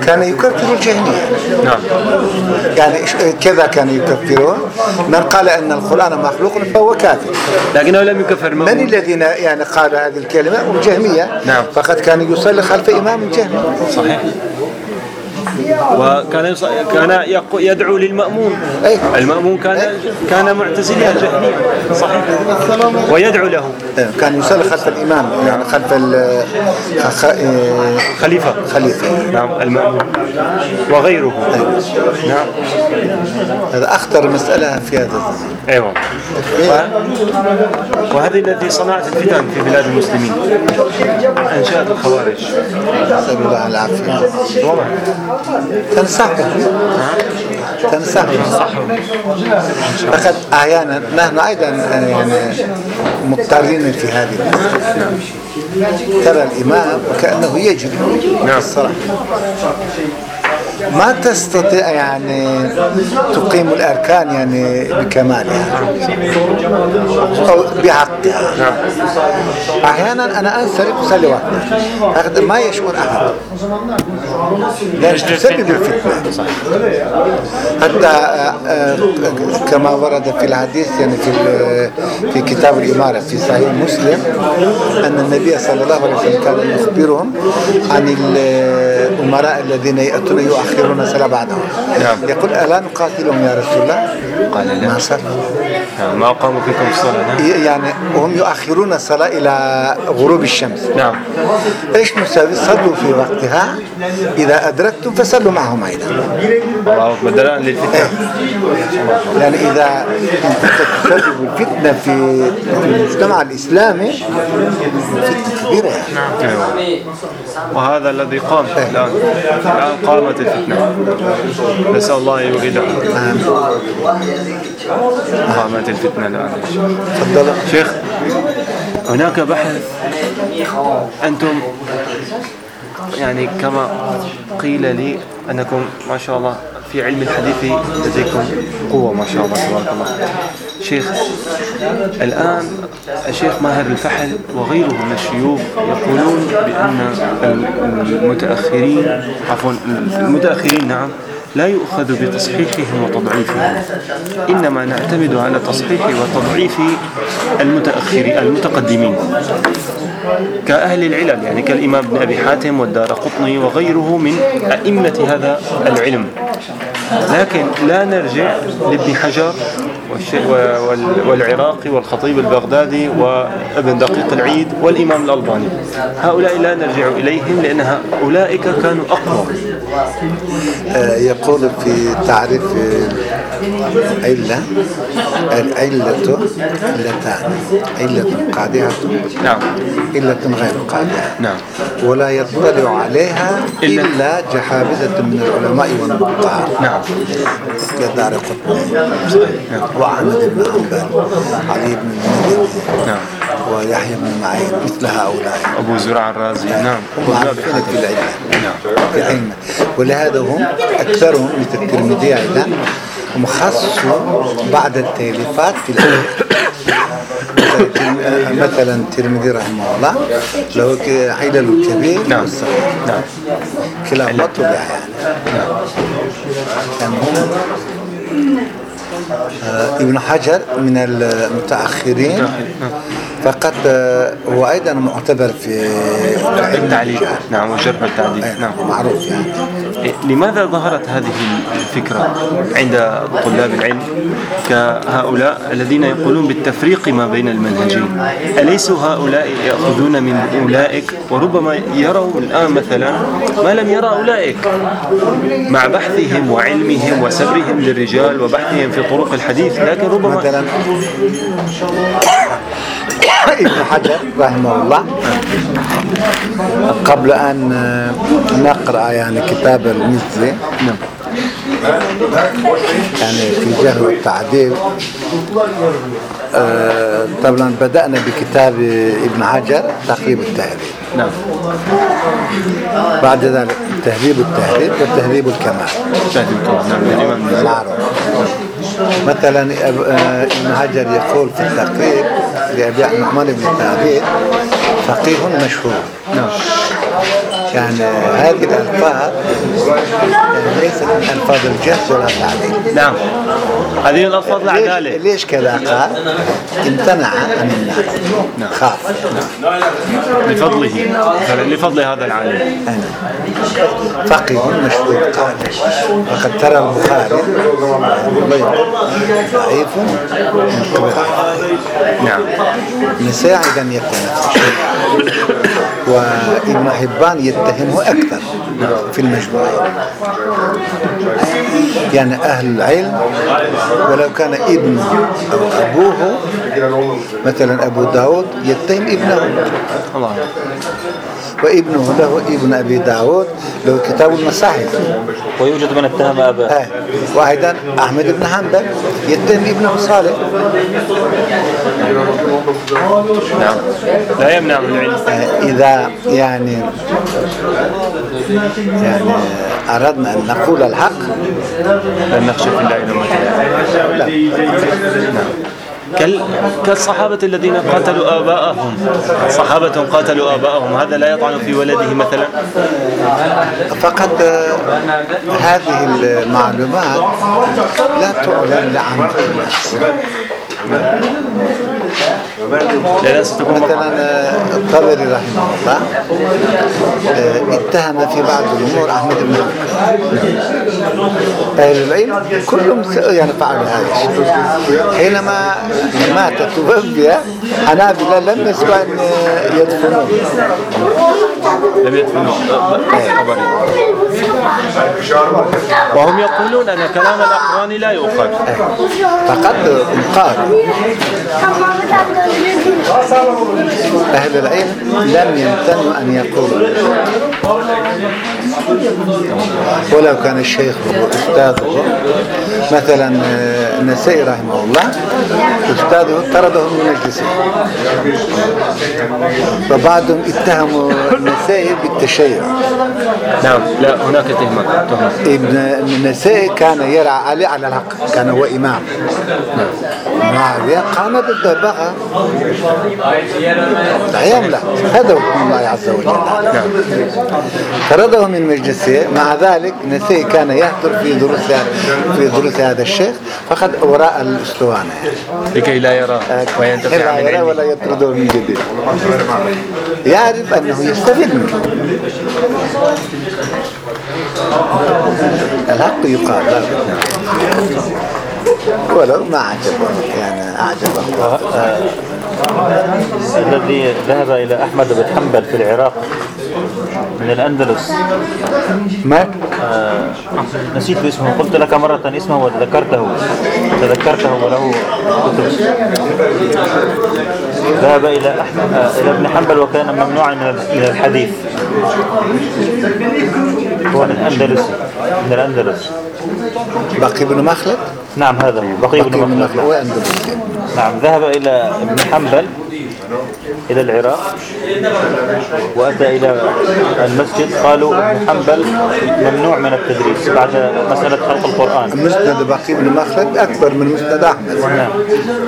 كان يكفر الجهمية نعم. يعني كذا كان يكفرون من قال أن القرآن مخلوق فهو كافر. لكنه لم يكفر من من الذين يعني قال هذه الكلمة؟ الجهمية نعم. فقد كان يصلي خلف إمام جهمي صحيح. وكان يص... كان يق... يدعو للمأمون. أي. المأمون كان كان معتزليا جهميا صحيح. ويدعو له. كان يصلي خلف الإمام يعني خلف آه، خليفة. خليفة. نعم المأمون. وغيره. نعم. هذا أخطر مسألة في هذا الزمن و... وهذه التي صنعت الفتن في بلاد المسلمين. أنشأت الخوارج. نسأل الله العافية. والله تنصحهم. تنصحهم فقد أحيانا نحن أيضا يعني مضطرين في هذه. ترى الإمام وكأنه يجري نعم. الصلاة. ما تستطيع يعني تقيم الأركان يعني بكمالها أو بحقها. أحيانا أنا أنصرف أصلي وحدي ما يشعر أحد. لأن تسبب الفتنة. حتى آه، آه، كما ورد في الحديث يعني في في كتاب الإمارة في صحيح مسلم أن النبي صلى الله عليه وسلم كان يخبرهم عن الأمراء الذين يأتون يؤخرون الصلاة بعدهم نعم. يقول ألا نقاتلهم يا رسول الله قال لا. ما صلوا ما أقاموا فيكم الصلاة؟ نعم. يعني هم يؤخرون الصلاة إلى غروب الشمس. نعم. إيش نسوي؟ صلوا في وقتها. إذا أدركتم فصلوا معهم أيضا. الله أكبر. للفتنة. يعني إذا تسبب الفتنة في المجتمع الإسلامي فتنة كبيرة يعني. أيوة. وهذا الذي قام الآن. الآن قامت الفتنة. نسأل الله أن يريدها قامت الفتنة الآن. تفضل. شيخ هناك بحث أنتم يعني كما قيل لي أنكم ما شاء الله في علم الحديث لديكم قوة ما شاء الله تبارك الله. شيخ الآن الشيخ ماهر الفحل وغيره من الشيوخ يقولون بأن المتأخرين عفوا المتأخرين نعم لا يؤخذ بتصحيحهم وتضعيفهم. إنما نعتمد على تصحيح وتضعيف المتأخرين المتقدمين. كأهل العلل يعني كالإمام ابن أبي حاتم والدار قطني وغيره من أئمة هذا العلم. لكن لا نرجع لابن حجر والعراقي والخطيب البغدادي وابن دقيق العيد والإمام الألباني. هؤلاء لا نرجع إليهم لأن أولئك كانوا أقوى. آه، يقول في تعريف العلة العلة علتان علة قادحة نعم. علة غير قادحة. نعم. ولا يطلع عليها إلا- إلا جحابذة من العلماء والنقاد نعم. كدار قطني وأحمد بن حنبل علي بن المديني نعم ويحيى بن معين مثل هؤلاء. أبو زرع الرازي نعم. أبي معروفين في العلم. نعم. في العلم ولهذا هم أكثرهم مثل الترمذي أيضا هم خصوا بعض التأليفات في العلم. مثلا- الترمذي رحمه الله له علل الكبير نعم. والصغير نعم. كلاهما طبع يعني. كان هم ابن حجر من المتأخرين. فقط آه، هو أيضا معتبر في الرجال. نعم والجرح والتعديل أي، نعم. معروف يعني. إيه، لماذا ظهرت هذه الفكرة عند طلاب العلم كهؤلاء الذين يقولون بالتفريق ما بين المنهجين؟ أليسوا هؤلاء يأخذون من أولئك؟ وربما يروا الآن مثلا ما لم يرى أولئك مع بحثهم وعلمهم وسبرهم للرجال وبحثهم في طرق الحديث لكن ربما مثلا؟ <laughs> ابن حجر رحمه الله. قبل أن آه، نقرأ يعني كتاب المزي نعم. يعني في جهر والتعديل آه، طبعا بدأنا بكتاب ابن حجر تقريب التهذيب. نعم. بعد ذلك تهذيب التهذيب وتهذيب الكمال. شاهد الكلام نعم. معروف. مثلا أب- آه، ابن حجر يقول في التقريب لأبي الرحمن بن التعبير فقيه مشهور. نعم. يعني هذه الألفاظ يعني ليست من ألفاظ الجهل ولا التعديل نعم. هذه الألفاظ العدالة ليش كذا؟ قال امتنع عن الناس خاف. لفضله. لفضل هذا العالم. فقيه مشهور قال وقد ترى البخاري ضعيف نعم. النساء أيضا يتهم نفس الشيء وإبن حبان يتهمه أكثر في المجموعة. يعني أهل العلم ولو كان ابنه أو أبوه مثلا أبو داود يتهم ابنه. وابنه له ابن أبي داود له كتاب المصاحف ويوجد من اتهم أباه آه. وأيضا أحمد بن حنبل يتهم ابنه صالح نعم لا يمنع من العلم آه، إذا يعني يعني أردنا أن نقول الحق لن نخشى في الله لومة لائم. نعم. كالصحابة الذين قاتلوا آباءهم. صحابة قاتلوا آباءهم. هذا لا يطعن في ولده مثلا. فقط آه، هذه المعلومات لا تعلن لعامة الناس. مثلا آه، الطبري رحمه الله آه، اتهم في بعض الأمور أحمد بن أهل العلم كلهم يعني فعلوا هذا الشيء. حينما مات توفي حنابلة لم يسمع أن يدفنوه لم يدفنوه وهم يقولون أن كلام الأقران لا يؤخذ. فقد انقار أهل العلم لم يمتنوا أن يقولوا. ولو كان الشيخ أستاذه مثلا آه، النسائي رحمه الله أستاذه طرده من مجلسه. فبعضهم اتهموا النسائي بالتشيع. نعم لا هناك تهمة ابن النسائي كان يرى علي على الحق كان هو إمام. معاوية قام ضده بغى لا؟ يملأ هذا حكم الله عز وجل. نعم. طرده من مجلسه مع ذلك النسائي كان يحضر في دروس في دروس هذا الشيخ فقد وراء الأسطوانة. لكي لا يرى وينتفع لا من يرى ولا يطرده من جديد. يعرف أنه يستفيد منه. الحق يقال. لا ولو ما عجبه يعني أعجبه. الذي ذهب إلى أحمد بن حنبل في العراق من الأندلس. ما؟ آه، نسيت اسمه. قلت لك مرة اسمه وتذكرته تذكرته وله كتب. ذهب إلى أحمد آه، إلى ابن حنبل وكان ممنوعا من الحديث. هو من الأندلس من الأندلس. بقي بن مخلد؟ نعم هذا هو. بقي بن مخلد. نعم ذهب إلى ابن حنبل إلى العراق وأتى إلى المسجد. قالوا ابن حنبل ممنوع من التدريس بعد مسألة خلق القرآن. مسند بقي بن مخلد أكبر من مسند أحمد. نعم.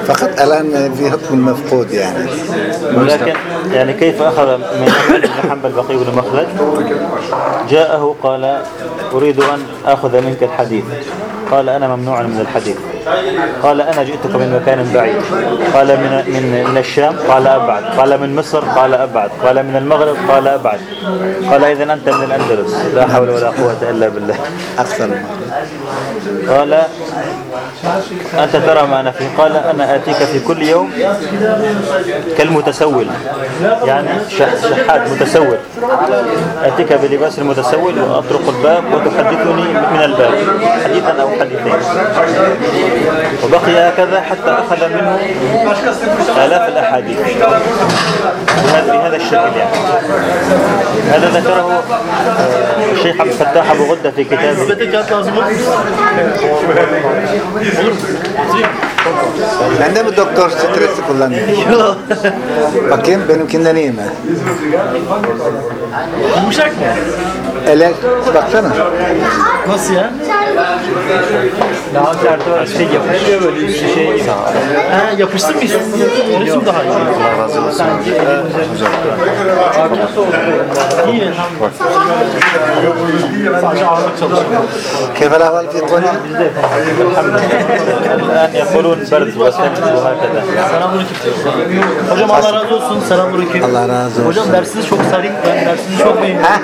فقط الآن في حكم المفقود يعني. ولكن يعني كيف أخذ من أحمد بن حنبل بقي بن مخلد جاءه قال أريد أن أخذ منك الحديث. قال أنا ممنوع من الحديث. قال أنا جئتك من مكان بعيد. قال من من من الشام؟ قال أبعد. قال من مصر؟ قال أبعد. قال من المغرب؟ قال أبعد. قال إذا أنت من الأندلس. لا حول ولا قوة إلا بالله. أكثر من قال أنت ترى ما أنا فيه. قال أنا آتيك في كل يوم كالمتسول يعني شحات متسول. آتيك بلباس المتسول وأطرق الباب وتحدثني من الباب حديثا أو حديثين. وبقي هكذا حتى أخذ منه آلاف الأحاديث بهذا بهذا الشكل يعني. هذا ذكره آه، الشيخ عبد الفتاح أبو غدة في كتابه. Bize kağıt lazım olur mu? Ben de mi doktor stresi kullanıyorum? Yok. Bakayım benimkinden iyi mi? Yumuşak mı? Ele baksana. Nasıl ya? Daha sert var. Şey yapışıyor böyle üstü şey, şey gibi. Ha, yapışsın mı istiyorsun? Orası mı daha iyi? Allah razı olsun. İyi. Sadece ağırlık çalışıyor. Kefel ahval fi konu. Yapalım. يقولون برد وثلج وهكذا Selamünaleyküm. Hocam Allah razı olsun. Selamünaleyküm. Allah razı olsun. Hocam dersiniz çok sarih. Ben dersinizi çok beğendim. Ha?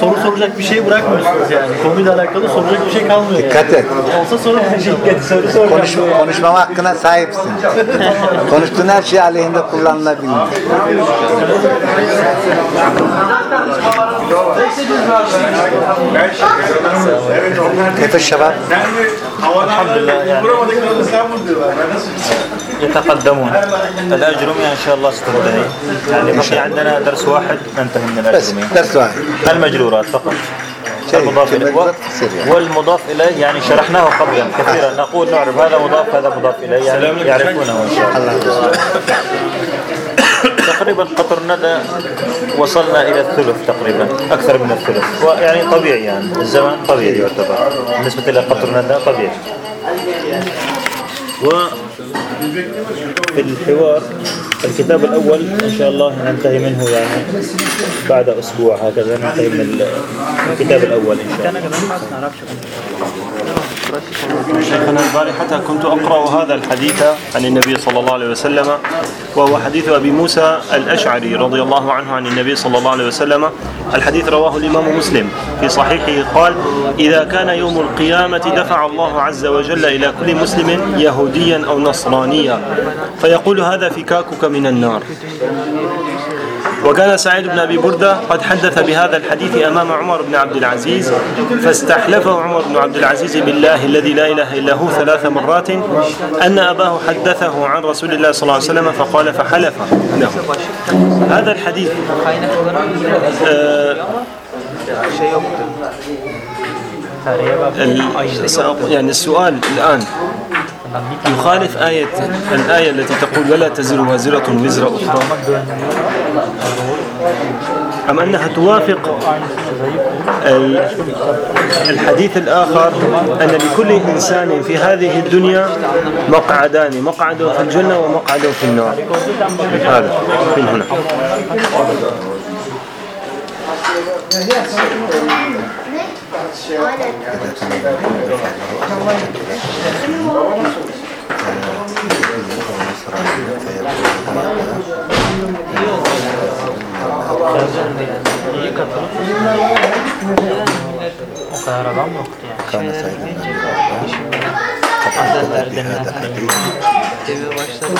Soru soracak bir şey bırakmıyorsunuz yani. Konuyla alakalı soracak bir şey kalmıyor yani. Dikkat et. Olsa sorun <laughs> soru soracağım. Konuş, konuşmama hakkına sahipsin. <laughs> Konuştuğun her şey aleyhinde kullanılabilir. كيف الشباب؟ الحمد لله يعني يتقدمون. الأجرمية إن شاء الله ستنتهي. يعني بقي عندنا درس واحد ننتهي من بس الأجرمية. درس واحد. المجرورات فقط. المضاف إليه. يعني. والمضاف إليه يعني شرحناه قبلا. كثيرا نقول نعرف هذا مضاف هذا مضاف إليه. يعني يعرفونه إن شاء الله. تقريبا قطر ندى وصلنا إلى الثلث تقريبا أكثر من الثلث. ويعني طبيعي يعني الزمن طبيعي يعتبر. بالنسبة إلى قطر ندى طبيعي. و في الحوار الكتاب الأول إن شاء الله ننتهي منه يعني بعد أسبوع هكذا ننتهي من الكتاب الأول إن شاء الله. شيخنا البارحة كنت أقرأ هذا الحديث عن النبي صلى الله عليه وسلم وهو حديث أبي موسى الأشعري رضي الله عنه عن النبي صلى الله عليه وسلم. الحديث رواه الإمام مسلم في صحيحه قال إذا كان يوم القيامة دفع الله عز وجل إلى كل مسلم يهوديا أو نصرانيا فيقول هذا فكاكك من النار. وكان سعيد بن أبي بردة قد حدث بهذا الحديث أمام عمر بن عبد العزيز فاستحلفه عمر بن عبد العزيز بالله الذي لا إله إلا هو ثلاث مرات أن أباه حدثه عن رسول الله صلى الله عليه وسلم فقال فحلف. له هذا الحديث آه، يعني السؤال الآن يخالف آية الآية التي تقول ولا تزر وازرة وزر أخرى. أم أنها توافق ال- الحديث الآخر أن لكل إنسان في هذه الدنيا مقعدان مقعد في الجنة ومقعد في النار. هذا من هنا. şey Aynen. Yani. O kadar adam yoktu yani. Kaynasaydın. سعيد بن أبي بردة بهذا الحديث Deve başladı.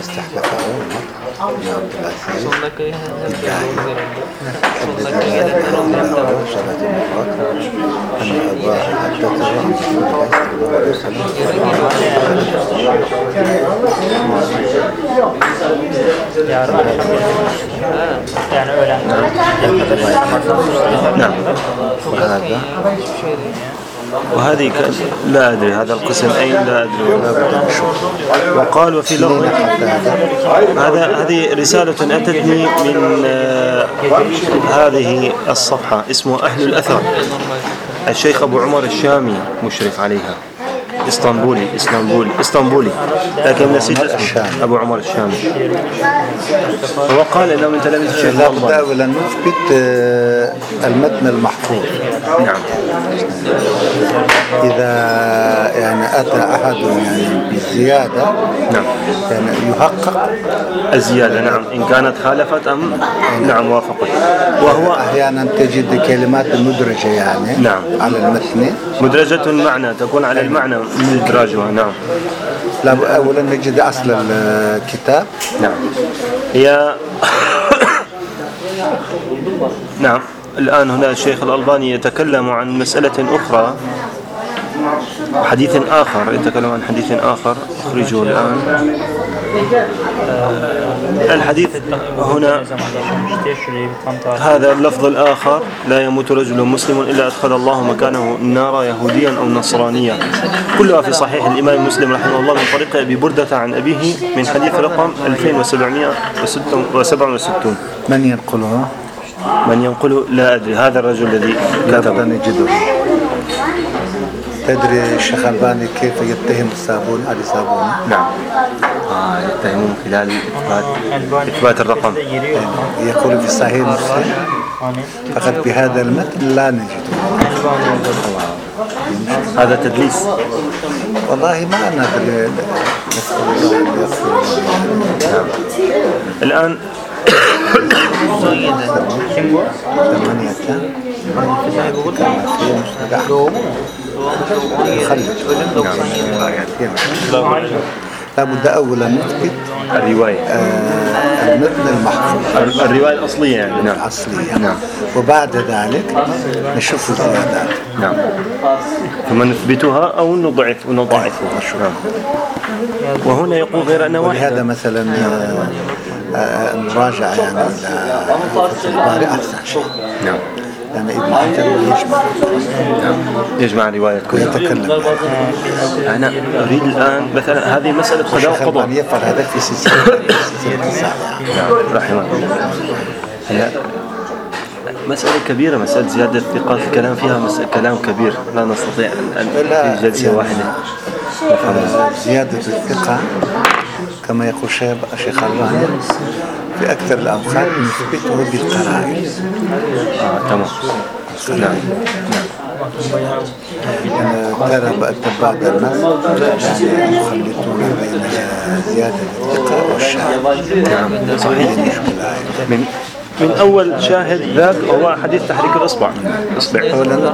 استحلفه عمر بن عبد العزيز Son dakikaya hep doğru verildi. Son dakikaya gelenler onların da var. ثلاث مرات أن أباه حدثه عن رسول الله صلى الله عليه وسلم Yarın akşam yani öğlen. نعم وهذا Hiçbir şey değil. وهذه ك... لا أدري هذا القسم أين؟ لا أدري وقال وفي لفظ هذا هذه رسالة أتتني من آه، هذه الصفحة اسمه أهل الأثر الشيخ أبو عمر الشامي مشرف عليها. إسطنبولي إسطنبولي إسطنبولي. لكن نسيت اسمه. الشامي. أبو عمر الشامي هو قال إنه من تلاميذ الشيخ لابد أولا نثبت آه، المتن المحفوظ. نعم. إذا يعني أتى أحد يعني بزيادة نعم. يعني يحقق؟ الزيادة نعم. إن كانت خالفت أم؟ نعم وافقت. وهو أحيانا تجد كلمات مدرجة يعني نعم. على المتن. مدرجة معنى تكون على المعنى. مدراجها نعم. لابد أولا نجد أصل الكتاب. نعم. هي نعم. الآن هنا الشيخ الألباني يتكلم عن مسألة أخرى حديث آخر يتكلم عن حديث آخر أخرجه الآن. الحديث هنا. هذا اللفظ الآخر. لا يموت رجل مسلم إلا أدخل الله مكانه النار يهوديا أو نصرانيا. كلها في صحيح الإمام مسلم رحمه الله من طريق أبي بردة عن أبيه من حديث رقم 2767 من ينقله؟ من ينقله؟ لا أدري. هذا الرجل الذي كتب نجده. تدري الشيخ ألباني كيف يتهم الصابون؟ علي صابون. نعم. آه يتهمون خلال إثبات إثبات الرقم. Giriyor. يقول في صحيح مسلم. فقط بهذا المتن لا نجده هذا تدليس. والله ما ندري. الآن? ثمانية. كان نعم. لابد أولا نثبت الرواية. آه، المتن المحفوظ. الرواية الأصلية يعني. نعم. الأصلية. نعم. وبعد ذلك نشوف الزيادات نعم. ثم نثبتها أو نضعف ونضاعفها نعم. وهنا يقول غير أن ولهذا واحدة مثلا آه، آه، المراجعة يعني الباري أحسن شيء نعم. يعني ابن حجر يجمع يجمع الرواية كلها. ويتكلم أنا أريد الآن مثلا هذه مسألة قضاء وقضاء. يفعل هذا في سلسلة نعم رحمه الله. هي مسألة كبيرة مسألة زيادة الثقات الكلام فيها مسألة كلام كبير. لا نستطيع أن في جلسة واحدة. زيادة الثقة. كما يقول شيخ الشيخ ألباني في أكثر الأوقات نثبته بالقرائن. آه تمام. نعم. نعم. ترى بعض الناس يعني يخلطون بين زيادة الثقة والشك نعم. صحيح. من من أول شاهد ذاك هو حديث تحريك الإصبع. إصبع. أولا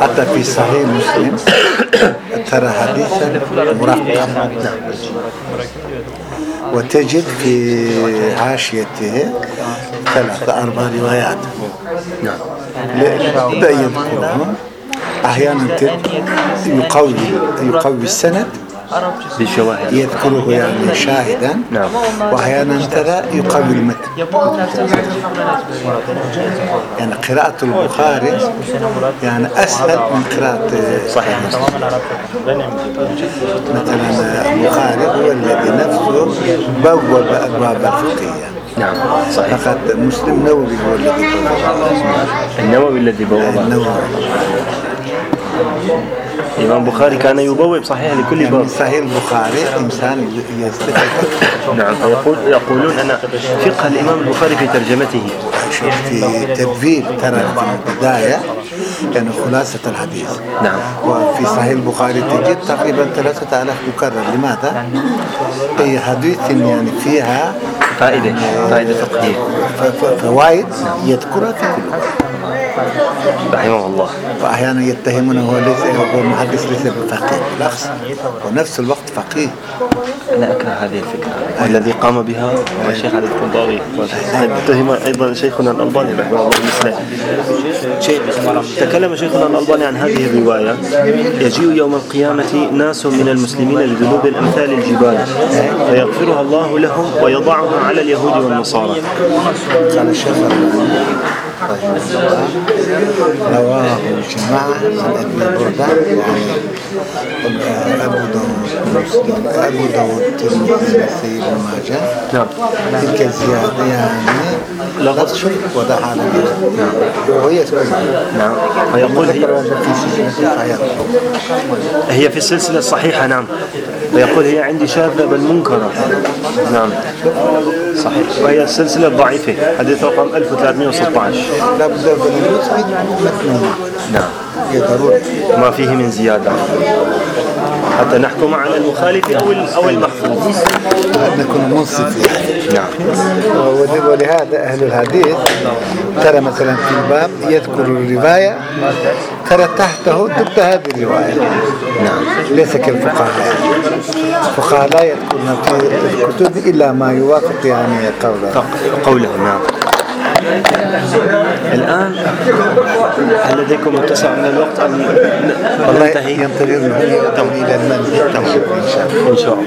حتى في صحيح مسلم ترى حديثا مرققا وتجد في حاشيته ثلاثة أربع روايات. نعم. لا يذكرهم أحيانا يقوي يقوي السند. بالشواهد يذكره يعني شاهدا نعم. وأحيانا ترى يقوي المتن يعني قراءة البخاري يعني أسهل من قراءة صحيح. مثلا البخاري هو الذي نفسه بوب أبواب الفقهية نعم صحيح. فقط مسلم نووي هو الذي بوب. النووي الذي بوابه النووي. الإمام البخاري كان يبوب صحيح لكل يعني باب. صحيح البخاري إنسان يستفيد نعم فيقول يقولون أن فقه الإمام البخاري في ترجمته. في تدبير ترى في البداية يعني خلاصة الحديث. نعم. وفي صحيح البخاري تجد تقريبا ثلاثة آلاف مكرر. لماذا؟ أي حديث يعني فيها فائدة فائدة فقهية فوائد يذكرها في كل وقت. رحمه الله. فأحيانا يتهمونه هو ليس هو المحدث ليس بفقيه بالعكس. ونفس الوقت فقيه. أنا أكره هذه الفكرة. والذي قام بها هو الشيخ علي القنطاري واتهم أيضا شيخنا الألباني رحمه الله. مثله تكلم شيخنا الألباني عن هذه الرواية. يجيء يوم القيامة ناس من المسلمين لذنوب أمثال الجبال. فيغفرها الله لهم ويضعها على اليهود والنصارى. قال الشيخ رواه جماعة عن أبي بردة يعني أبو داود أبو داود الترمذي بن ماجه تلك الزيادة يعني ودعا لنا نعم وهي نعم فيقول هي هي في السلسلة الصحيحة نعم. ويقول هي عندي شاذة بل منكرة نعم. صحيح. وهي السلسلة الضعيفة حديث رقم 1316 لا بد من نثبت متنوع نعم. ضروري ما فيه من زيادة. حتى نحكم على المخالف أو أو المحفوظ. نكون منصف نعم. ول- ولهذا أهل الحديث ترى مثلا في الباب يذكر الرواية ترى تحته ضد هذه الرواية. نعم. ليس كالفقهاء. الفقهاء لا يذكرون في الكتب إلا ما يوافق يعني قوله. قولهم نعم. الآن هل لديكم متسع من الوقت أم والله ينتظرنا إلى المنزل. إن شاء الله. إن شاء الله.